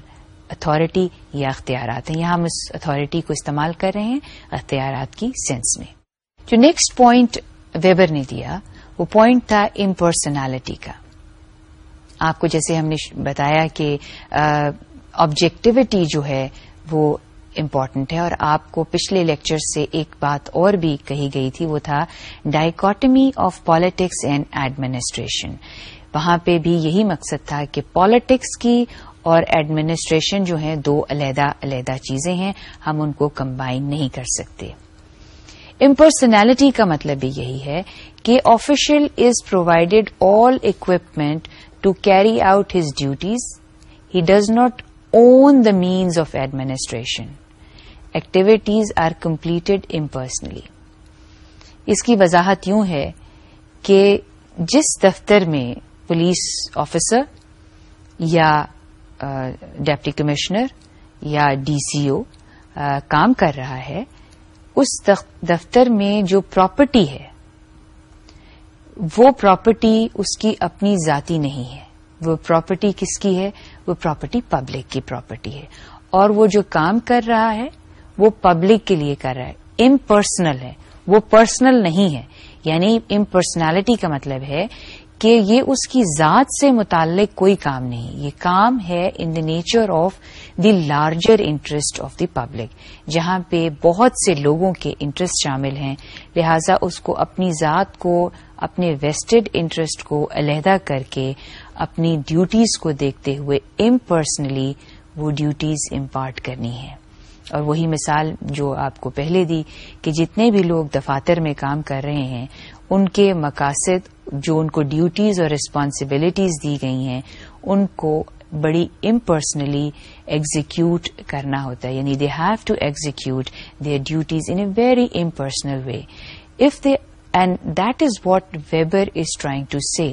S1: اتارٹی یا اختیارات ہیں یہاں ہم اس اتارٹی کو استعمال کر رہے ہیں اختیارات کی سینس میں جو نیکسٹ پوائنٹ ویبر نے دیا وہ پوائنٹ تھا امپرسنالٹی کا آپ کو جیسے ہم نے بتایا کہ آبجیکٹیوٹی جو ہے وہ امپورٹنٹ ہے اور آپ کو پچھلے لیکچر سے ایک بات اور بھی کہی گئی تھی وہ تھا ڈائی آف پالیٹکس اینڈ ایڈمنسٹریشن وہاں پہ بھی یہی مقصد تھا کہ پالیٹکس کی اور ایڈمنسٹریشن جو ہیں دو علیحدہ علیحدہ چیزیں ہیں ہم ان کو کمبائن نہیں کر سکتے امپرسنالٹی کا مطلب بھی یہی ہے کہ official is provided all equipment to carry out his duties he does not own the means of administration activities are completed impersonally. اس کی وضاحت یوں ہے کہ جس دفتر میں پولیس آفیسر یا ڈپٹی کمشنر یا ڈی سی او کام کر رہا ہے اس دفتر میں جو پراپرٹی ہے وہ پراپرٹی اس کی اپنی ذاتی نہیں ہے وہ پراپرٹی کس کی ہے وہ پراپرٹی پبلک کی پراپرٹی ہے اور وہ جو کام کر رہا ہے وہ پبلک کے لیے کر رہا ہے امپرسنل ہے وہ پرسنل نہیں ہے یعنی امپرسنالٹی کا مطلب ہے کہ یہ اس کی ذات سے متعلق کوئی کام نہیں یہ کام ہے in the nature of the larger interest of the public جہاں پہ بہت سے لوگوں کے انٹرسٹ شامل ہیں لہذا اس کو اپنی ذات کو اپنے ویسٹڈ انٹرسٹ کو علیحدہ کر کے اپنی ڈیوٹیز کو دیکھتے ہوئے امپرسنلی وہ ڈیوٹیز امپارٹ کرنی ہے اور وہی مثال جو آپ کو پہلے دی کہ جتنے بھی لوگ دفاتر میں کام کر رہے ہیں ان کے مقاصد جو ان کو ڈیوٹیز اور ریسپانسبلٹیز دی گئی ہیں ان کو بڑی امپرسنلی ایگزیکیوٹ کرنا ہوتا ہے یعنی they have to execute their duties in a very impersonal way if they and that is what Weber is trying to see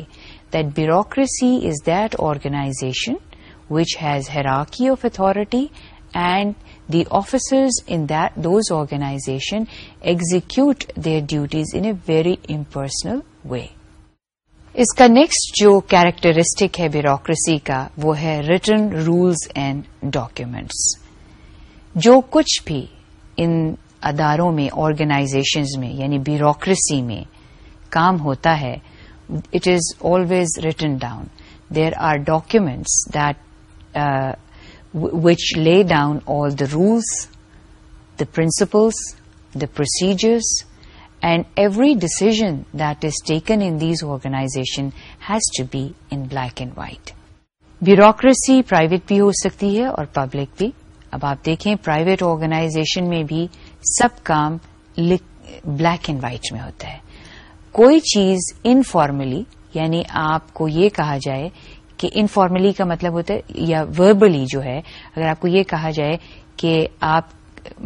S1: that that is that has which has hierarchy of authority and the officers in organization execute their duties in a very impersonal way اس کا next جو characteristic ہے bureaucracy کا وہ ہے return rules and documents جو کچھ بھی ان اداروں میں آرگنائزیشنز میں یعنی بیوروکریسی میں کام ہوتا ہے ز written down there are documents that which lay down all the rules the principles the procedures and every decision that is taken in these organization has to be in black and white bureaucracy private بھی ہو سکتی ہے اور public بھی اب آپ دیکھیں private organization میں بھی سب کام بلیک اینڈ وائٹ میں ہوتا ہے کوئی چیز انفارملی یعنی آپ کو یہ کہا جائے کہ انفارملی کا مطلب ہوتا ہے یا وربلی جو ہے اگر آپ کو یہ کہا جائے کہ آپ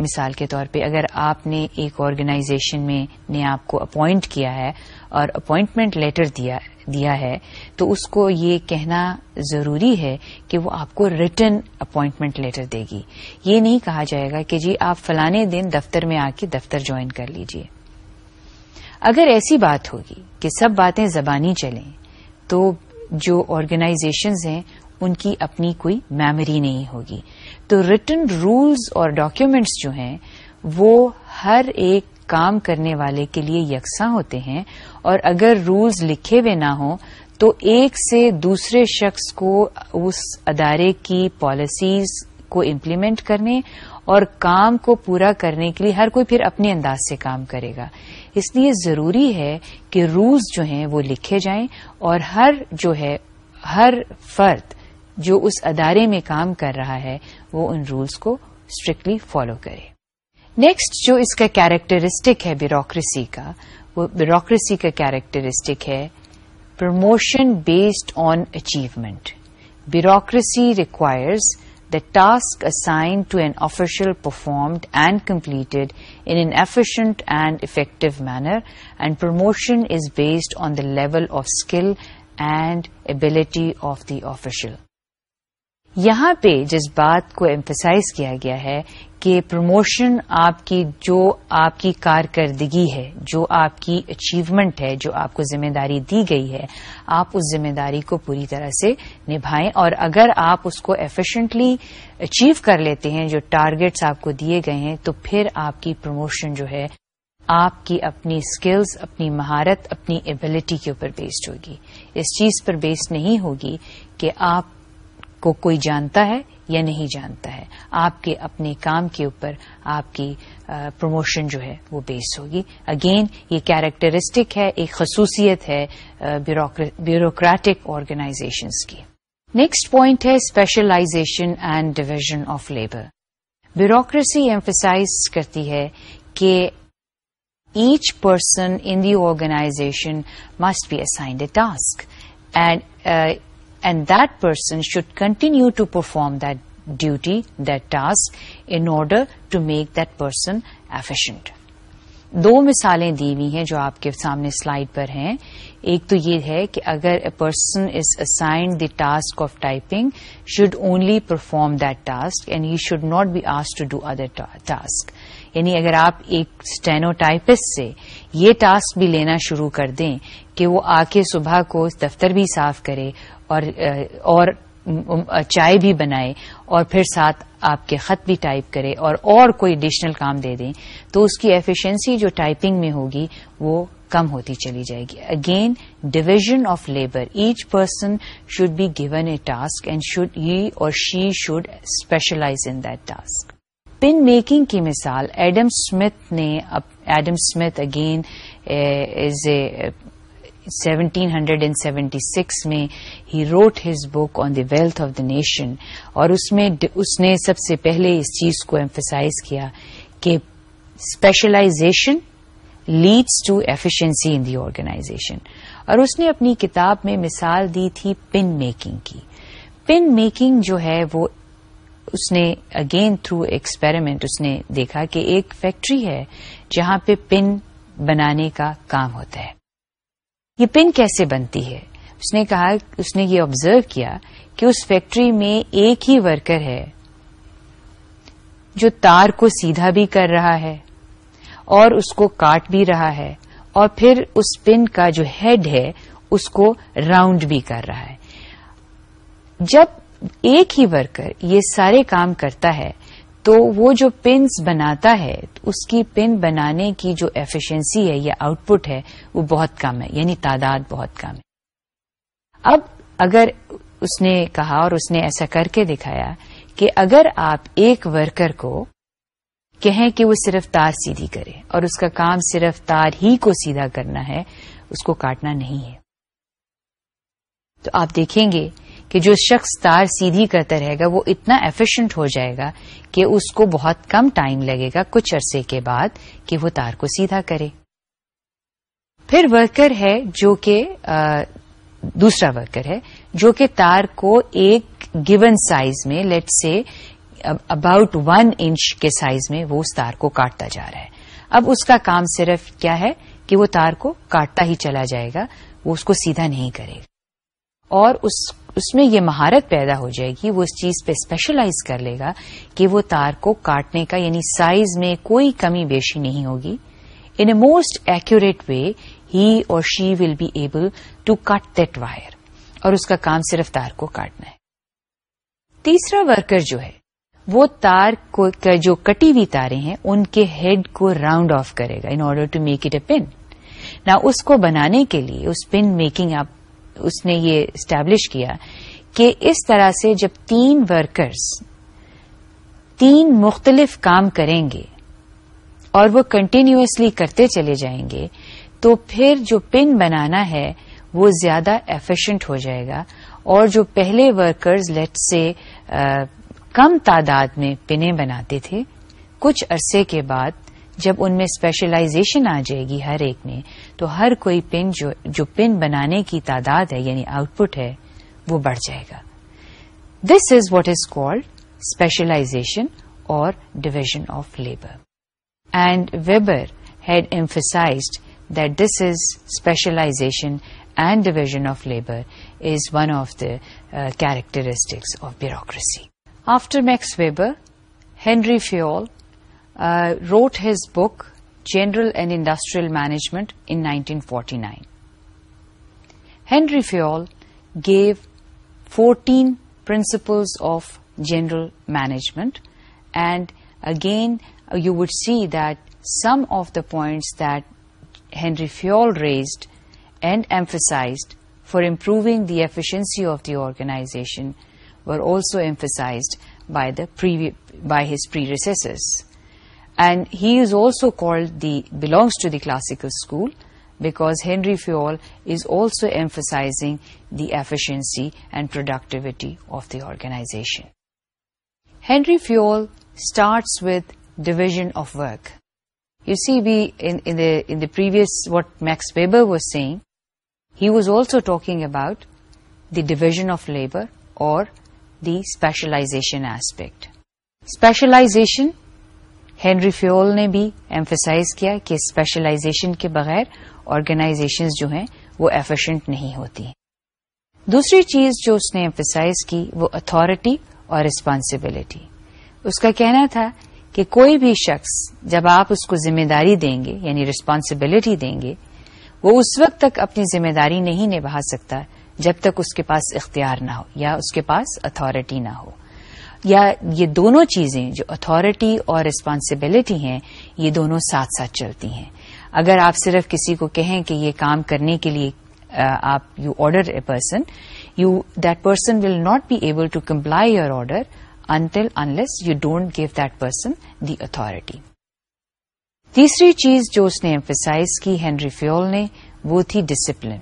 S1: مثال کے طور پہ اگر آپ نے ایک آرگنائزیشن میں نے آپ کو اپوائنٹ کیا ہے اور اپوائنٹمنٹ لیٹر دیا دیا ہے تو اس کو یہ کہنا ضروری ہے کہ وہ آپ کو ریٹرن اپوائنٹمنٹ لیٹر دے گی یہ نہیں کہا جائے گا کہ جی آپ فلانے دن دفتر میں آ کے دفتر جوائن کر لیجئے اگر ایسی بات ہوگی کہ سب باتیں زبانی چلیں تو جو آرگنائزیشنز ہیں ان کی اپنی کوئی میمری نہیں ہوگی تو ریٹن رولز اور ڈاکیومینٹس جو ہیں وہ ہر ایک کام کرنے والے کے لیے یکساں ہوتے ہیں اور اگر رولز لکھے ہوئے نہ ہوں تو ایک سے دوسرے شخص کو اس ادارے کی پالیسیز کو امپلیمنٹ کرنے اور کام کو پورا کرنے کے لیے ہر کوئی پھر اپنے انداز سے کام کرے گا اس لیے ضروری ہے کہ رولز جو ہیں وہ لکھے جائیں اور ہر جو ہے ہر فرد جو اس ادارے میں کام کر رہا ہے وہ ان رولز کو اسٹرکٹلی فالو کرے نیکسٹ جو اس کا کیریکٹرسٹک ہے بیوروکریسی کا وہ بیوروکریسی کا کیریکٹرسٹک ہے promotion based on achievement bureaucracy requires the task assigned to an official performed and completed in an efficient and effective manner and promotion is based on the level of skill and ability of the official. یہاں پہ جس بات کو emphasize کیا گیا ہے کہ promotion آپ کی جو آپ کی کارکردگی ہے جو آپ کی اچیومنٹ ہے جو آپ کو ذمہ داری دی گئی ہے آپ اس ذمہ داری کو پوری طرح سے نبھائیں اور اگر آپ اس کو ایفیشنٹلی اچیو کر لیتے ہیں جو ٹارگیٹس آپ کو دیے گئے ہیں تو پھر آپ کی پروموشن جو ہے آپ کی اپنی اسکلز اپنی مہارت اپنی ایبلٹی کے اوپر بیسڈ ہوگی اس چیز پر بیسڈ نہیں ہوگی کہ آپ کو کوئی جانتا ہے یا نہیں جانتا ہے آپ کے اپنے کام کے اوپر آپ کی پروموشن جو ہے وہ بیس ہوگی اگین یہ کیریکٹرسٹک ہے ایک خصوصیت ہے بیوروکریٹک آرگنائزیشنز کی نیکسٹ پوائنٹ ہے specialization and division of labour bureaucracy emphasize کرتی ہے کہ each person in the organization must be assigned a task and and that person should continue to perform duty that task in order to make person efficient دو مثالیں دی ہوئی ہیں جو آپ کے سامنے سلائیڈ پر ہیں ایک تو یہ ہے کہ اگر a person is assigned the task of typing should only perform that task and he should not be as to do other task یعنی اگر آپ ایک ٹائپس سے یہ ٹاسک بھی لینا شروع کر دیں کہ وہ آ کے صبح کو دفتر بھی صاف کرے اور اور چائے بھی بنائے اور پھر ساتھ آپ کے خط بھی ٹائپ کرے اور اور کوئی ایڈیشنل کام دے دیں تو اس کی ایفیشنسی جو ٹائپنگ میں ہوگی وہ کم ہوتی چلی جائے گی again division of labour each person should be given a task and should he اور she should specialize in that task pin making کی مثال ایڈم سمتھ نے Adam Smith again is a seventeen hundred and seventy six میں he wrote his book on the wealth of the nation اور اس میں اس اس نے سب سے پہلے چیز کو ایمفیسائز کیا کہ specialization leads to efficiency in the organization اور اس نے اپنی کتاب میں مثال دی تھی پن میکنگ کی پن میکنگ جو ہے وہ اس نے اگین تھرو اس نے دیکھا کہ ایک فیکٹری ہے جہاں پہ پن بنانے کا کام ہوتا ہے یہ پن کیسے بنتی ہے اس اس نے نے کہا یہ آبزرو کیا کہ اس فیکٹری میں ایک ہی ورکر ہے جو تار کو سیدھا بھی کر رہا ہے اور اس کو کاٹ بھی رہا ہے اور پھر اس پن کا جو ہیڈ ہے اس کو راؤنڈ بھی کر رہا ہے جب ایک ہی ورکر یہ سارے کام کرتا ہے تو وہ جو پنس بناتا ہے اس کی پن بنانے کی جو ایفیشنسی ہے یا آؤٹ پٹ ہے وہ بہت کم ہے یعنی تعداد بہت کم ہے اب اگر اس نے کہا اور اس نے ایسا کر کے دکھایا کہ اگر آپ ایک ورکر کو کہیں کہ وہ صرف تار سیدھی کرے اور اس کا کام صرف تار ہی کو سیدھا کرنا ہے اس کو کاٹنا نہیں ہے تو آپ دیکھیں گے کہ جو شخص تار سیدھی کرتا رہے گا وہ اتنا ایفیشینٹ ہو جائے گا کہ اس کو بہت کم ٹائم لگے گا کچھ عرصے کے بعد کہ وہ تار کو سیدھا کرے پھر ورکر ہے جو کہ دوسرا ورکر ہے جو کہ تار کو ایک گیون سائز میں لیٹ سے اباؤٹ ون انچ کے سائز میں وہ اس تار کو کاٹتا جا رہا ہے اب اس کا کام صرف کیا ہے کہ وہ تار کو کاٹتا ہی چلا جائے گا وہ اس کو سیدھا نہیں کرے گا اور اس اس میں یہ مہارت پیدا ہو جائے گی وہ اس چیز پہ اسپیشلائز کر لے گا کہ وہ تار کو کاٹنے کا یعنی سائز میں کوئی کمی بیشی نہیں ہوگی ان a most accurate way he اور she will be able to cut that wire اور اس کا کام صرف تار کو کاٹنا ہے تیسرا ورکر جو ہے وہ تار کو جو کٹی ہوئی تارے ہیں ان کے ہیڈ کو راؤنڈ آف کرے گا in order to make it a pin نہ اس کو بنانے کے لیے اس پن میکنگ آپ اس نے یہ اسٹیبلش کیا کہ اس طرح سے جب تین ورکرز تین مختلف کام کریں گے اور وہ کنٹینیوسلی کرتے چلے جائیں گے تو پھر جو پن بنانا ہے وہ زیادہ ایفیشنٹ ہو جائے گا اور جو پہلے ورکرز لیٹ سے کم تعداد میں پنیں بناتے تھے کچھ عرصے کے بعد جب ان میں اسپیشلائزیشن آ جائے گی ہر ایک میں تو ہر کوئی پن جو جو پن بنانے کی تعداد ہے یعنی آؤٹ پٹ ہے وہ بڑھ جائے گا this is what is called specialization اور division of labour and Weber had emphasized that this is specialization and division of labour is one of the characteristics of bureaucracy after Max Weber Henri Fayol Uh, wrote his book General and Industrial Management in 1949. Henry Fayol gave 14 principles of general management, and again uh, you would see that some of the points that Henry Fayol raised and emphasized for improving the efficiency of the organization were also emphasized by his predecessors. And he is also called belongs to the classical school, because Henry Fayol is also emphasizing the efficiency and productivity of the organization. Henry Fayol starts with division of work. You see, in the previous, what Max Weber was saying, he was also talking about the division of labor or the specialization aspect. Specialization Henri Fayol نے بھی emphasise کیا کہ specialisation کے بغیر organisations جو ہیں وہ efficient نہیں ہوتی دوسری چیز جو اس نے ایمفیسائز کی وہ اتارٹی اور ریسپانسبلٹی اس کا کہنا تھا کہ کوئی بھی شخص جب آپ اس کو ذمہ داری دیں گے یعنی ریسپانسبلٹی دیں گے وہ اس وقت تک اپنی ذمہ داری نہیں نبھا سکتا جب تک اس کے پاس اختیار نہ ہو یا اس کے پاس اتارٹی نہ ہو یا یہ دونوں چیزیں جو اتارٹی اور ریسپانسبلٹی ہیں یہ دونوں ساتھ ساتھ چلتی ہیں اگر آپ صرف کسی کو کہیں کہ یہ کام کرنے کے لیے آپ you order a person you that person will not be able to comply your order until unless you don't give that person the authority تیسری چیز جو اس نے ایمفیسائز کی ہینری فیول نے وہ تھی discipline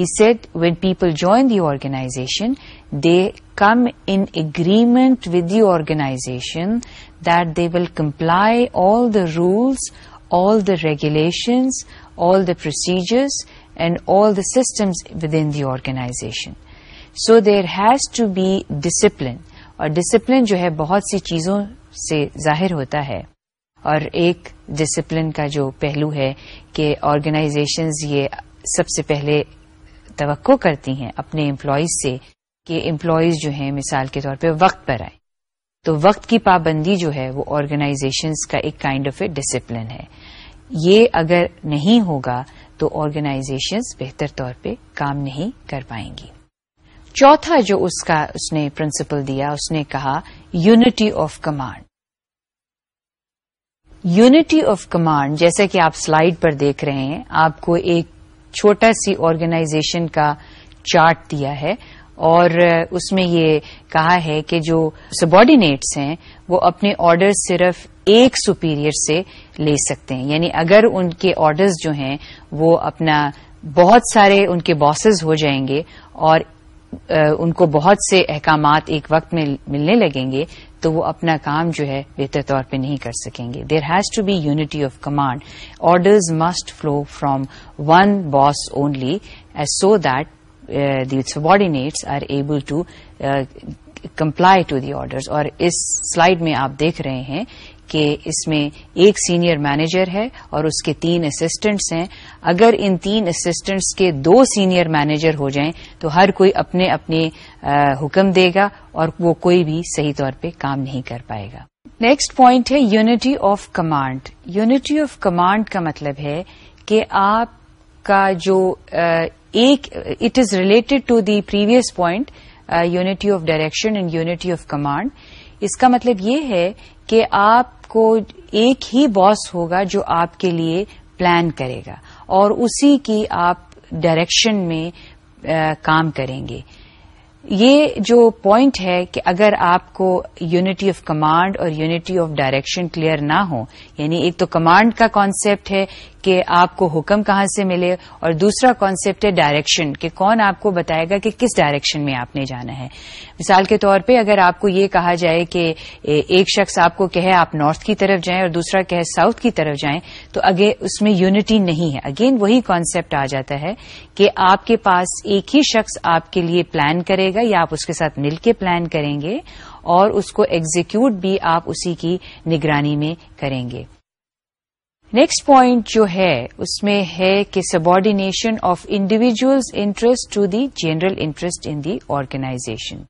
S1: he said when people join the organization they come in agreement with the organization that they will comply all the rules all the regulations all the procedures and all the systems within the organization so there has to be discipline اور discipline جو ہے بہت سی چیزوں سے ظاہر ہوتا ہے اور ایک ڈسپلن کا جو پہلو ہے کہ آرگنائزیشنز یہ سب سے پہلے توقع کرتی ہیں اپنے امپلائیز سے کہ امپلائیز جو ہیں مثال کے طور پہ وقت پر آئیں تو وقت کی پابندی جو ہے وہ آرگنائزیشن کا ایک کائنڈ آف اے ڈسپلن ہے یہ اگر نہیں ہوگا تو آرگنائزیشن بہتر طور پہ کام نہیں کر پائیں گی چوتھا جو اس کا اس نے پرنسپل دیا اس نے کہا unity of command unity of command جیسا کہ آپ سلائیڈ پر دیکھ رہے ہیں آپ کو ایک چھوٹا سی آرگنائزیشن کا چارٹ دیا ہے اور اس میں یہ کہا ہے کہ جو سبارڈینیٹس ہیں وہ اپنے آرڈر صرف ایک سپیریئر سے لے سکتے ہیں یعنی اگر ان کے آرڈرز جو ہیں وہ اپنا بہت سارے ان کے باسز ہو جائیں گے اور ان کو بہت سے احکامات ایک وقت میں ملنے لگیں گے تو وہ اپنا کام جو ہے بہتر طور پہ نہیں کر سکیں گے there has to be unity of command orders must flow from one boss only so that the subordinates are able to comply to the orders اور اس سلائیڈ میں آپ دیکھ رہے ہیں کہ اس میں ایک سینئر مینیجر ہے اور اس کے تین اسسٹنٹس ہیں اگر ان تین اسسٹنٹس کے دو سینئر مینیجر ہو جائیں تو ہر کوئی اپنے اپنے uh, حکم دے گا اور وہ کوئی بھی صحیح طور پہ کام نہیں کر پائے گا نیکسٹ پوائنٹ ہے unity of command unity of command کا مطلب ہے کہ آپ کا جو uh, ایک it is related to the previous point unity of direction and unity of command اس کا مطلب یہ ہے کہ آپ کو ایک ہی باس ہوگا جو آپ کے لیے پلان کرے گا اور اسی کی آپ ڈائریکشن میں uh, کام کریں گے یہ جو پوائنٹ ہے کہ اگر آپ کو یونٹی آف کمانڈ اور یونٹی آف ڈائریکشن کلیئر نہ ہو یعنی ایک تو کمانڈ کا کانسیپٹ ہے کہ آپ کو حکم کہاں سے ملے اور دوسرا کانسیپٹ ہے ڈائریکشن کہ کون آپ کو بتائے گا کہ کس ڈائریکشن میں آپ نے جانا ہے مثال کے طور پہ اگر آپ کو یہ کہا جائے کہ ایک شخص آپ کو کہے آپ نارتھ کی طرف جائیں اور دوسرا کہے ساؤتھ کی طرف جائیں تو اگے اس میں یونٹی نہیں ہے اگین وہی کانسیپٹ آ جاتا ہے کہ آپ کے پاس ایک ہی شخص آپ کے لیے پلان کرے گا یا آپ اس کے ساتھ مل کے پلان کریں گے اور اس کو ایگزیکیوٹ بھی آپ اسی کی نگرانی میں کریں گے نیکسٹ پوائنٹ جو ہے اس میں ہے کہ subordination of individuals interest to the general interest in the organization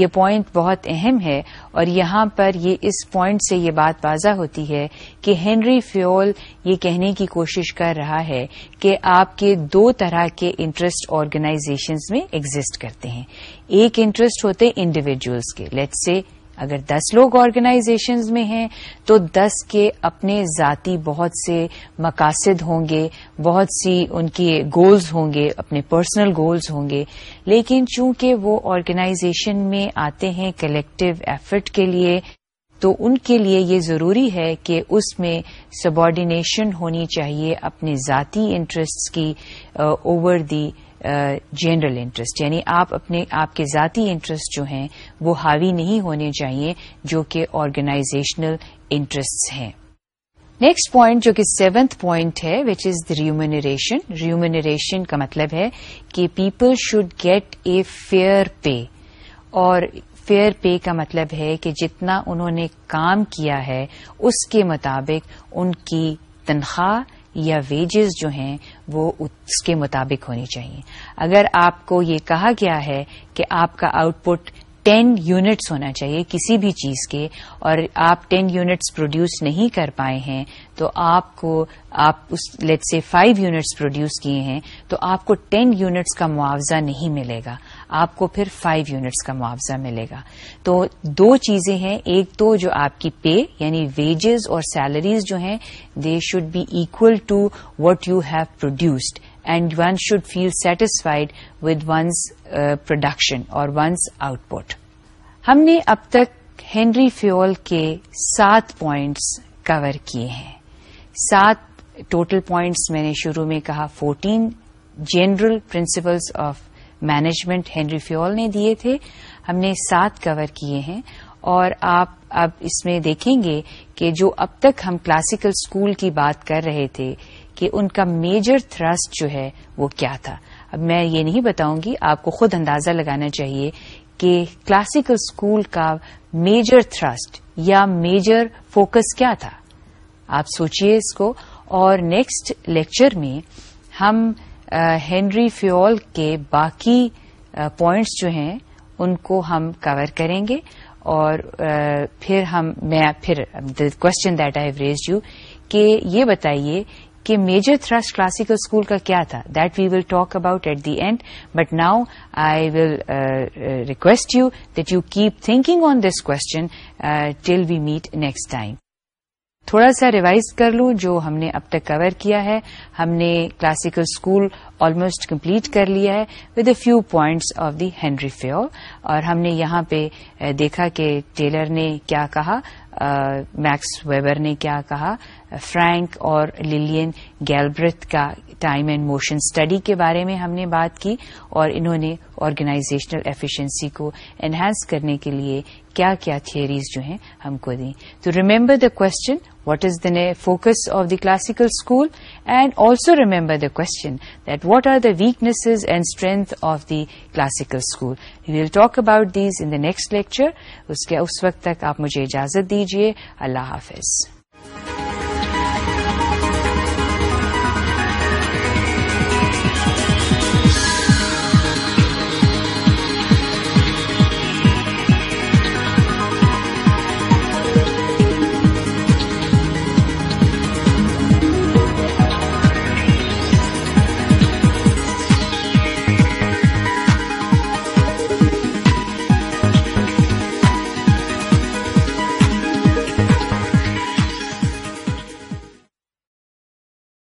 S1: یہ پوائنٹ بہت اہم ہے اور یہاں پر یہ اس پوائنٹ سے یہ بات واضح ہوتی ہے کہ ہینری فیول یہ کہنے کی کوشش کر رہا ہے کہ آپ کے دو طرح کے انٹرسٹ آرگنائزیشنز میں ایگزٹ کرتے ہیں ایک انٹرسٹ ہوتے انڈیویجلس کے لیٹس سے اگر دس لوگ آرگنائزیشنز میں ہیں تو دس کے اپنے ذاتی بہت سے مقاصد ہوں گے بہت سی ان کے گولز ہوں گے اپنے پرسنل گولز ہوں گے لیکن چونکہ وہ آرگنائزیشن میں آتے ہیں کلیکٹو ایفرٹ کے لیے تو ان کے لیے یہ ضروری ہے کہ اس میں سبارڈینیشن ہونی چاہیے اپنے ذاتی انٹرسٹ کی اوور دی جنرل انٹرسٹ یعنی آپ اپنے آپ کے ذاتی انٹرسٹ جو ہیں وہ حاوی نہیں ہونے چاہیے جو کہ آرگنائزیشنل انٹرسٹ ہیں نیکسٹ پوائنٹ جو کہ سیونتھ پوائنٹ ہے وچ از ریومنریشن ریومنریشن کا مطلب ہے کہ people should get a fair pay اور فیئر پے کا مطلب ہے کہ جتنا انہوں نے کام کیا ہے اس کے مطابق ان کی تنخواہ یا ویجز جو ہیں وہ اس کے مطابق ہونی چاہیے اگر آپ کو یہ کہا گیا ہے کہ آپ کا آؤٹ پٹ ٹین یونٹس ہونا چاہیے کسی بھی چیز کے اور آپ ٹین یونٹس پروڈیوس نہیں کر پائے ہیں تو آپ کو آپ اس لیٹ سے فائیو یونٹس پروڈیوس کیے ہیں تو آپ کو ٹین یونٹس کا معاوضہ نہیں ملے گا آپ کو پھر فائیو یونٹس کا معاوضہ ملے گا تو دو چیزیں ہیں ایک تو جو آپ کی پے یعنی ویجز اور سیلریز جو ہیں they should be equal to what you have produced and one should feel satisfied with one's production اور ونس آؤٹ پٹ ہم نے اب تک ہینری فیول کے سات پوائنٹس کور کیے ہیں سات ٹوٹل پوائنٹس میں نے شروع میں کہا fourteen general principles of management Henri Fayol نے دیے تھے ہم نے سات کور کیے ہیں اور آپ اب اس میں دیکھیں گے کہ جو اب تک ہم کلاسیکل اسکول کی بات کر رہے تھے کہ ان کا میجر تھرسٹ جو ہے وہ کیا تھا اب میں یہ نہیں بتاؤں گی آپ کو خود اندازہ لگانا چاہیے کہ کلاسیکل اسکول کا میجر تھرسٹ یا میجر فوکس کیا تھا آپ سوچئے اس کو اور نیکسٹ لیکچر میں ہم ہینری فیول کے باقی پوائنٹس جو ہیں ان کو ہم کور کریں گے اور پھر پھر ہم میں question that I raise you کہ یہ بتائیے کہ میجر تھرسٹ کلاسیکل اسکول کا کیا تھا that we will talk about at the end but now I will request you that you keep thinking on this question till we meet next time تھوڑا سا revise کر لوں جو ہم نے اب تک کور کیا ہے ہم نے کلاسیکل اسکول آلموسٹ کمپلیٹ کر لیا ہے with a few points of the Henri Fayol اور ہم نے یہاں پہ دیکھا کہ ٹیلر نے کیا کہا میکس ویبر نے کیا کہا فرینک اور للین گیلبرتھ کا ٹائم اینڈ موشن اسٹڈی کے بارے میں ہم نے بات کی اور انہوں نے آرگنائزیشنل ایفیشنسی کو انہینس کرنے کے لیے کیا کیا تھیئریز جو ہیں ہم کو دیں تو remember the question what is the focus of the classical school and also remember the question that what are the weaknesses and strength of the classical school you will talk about these in the next lecture اس وقت تک آپ مجھے اجازت دیجیے اللہ حافظ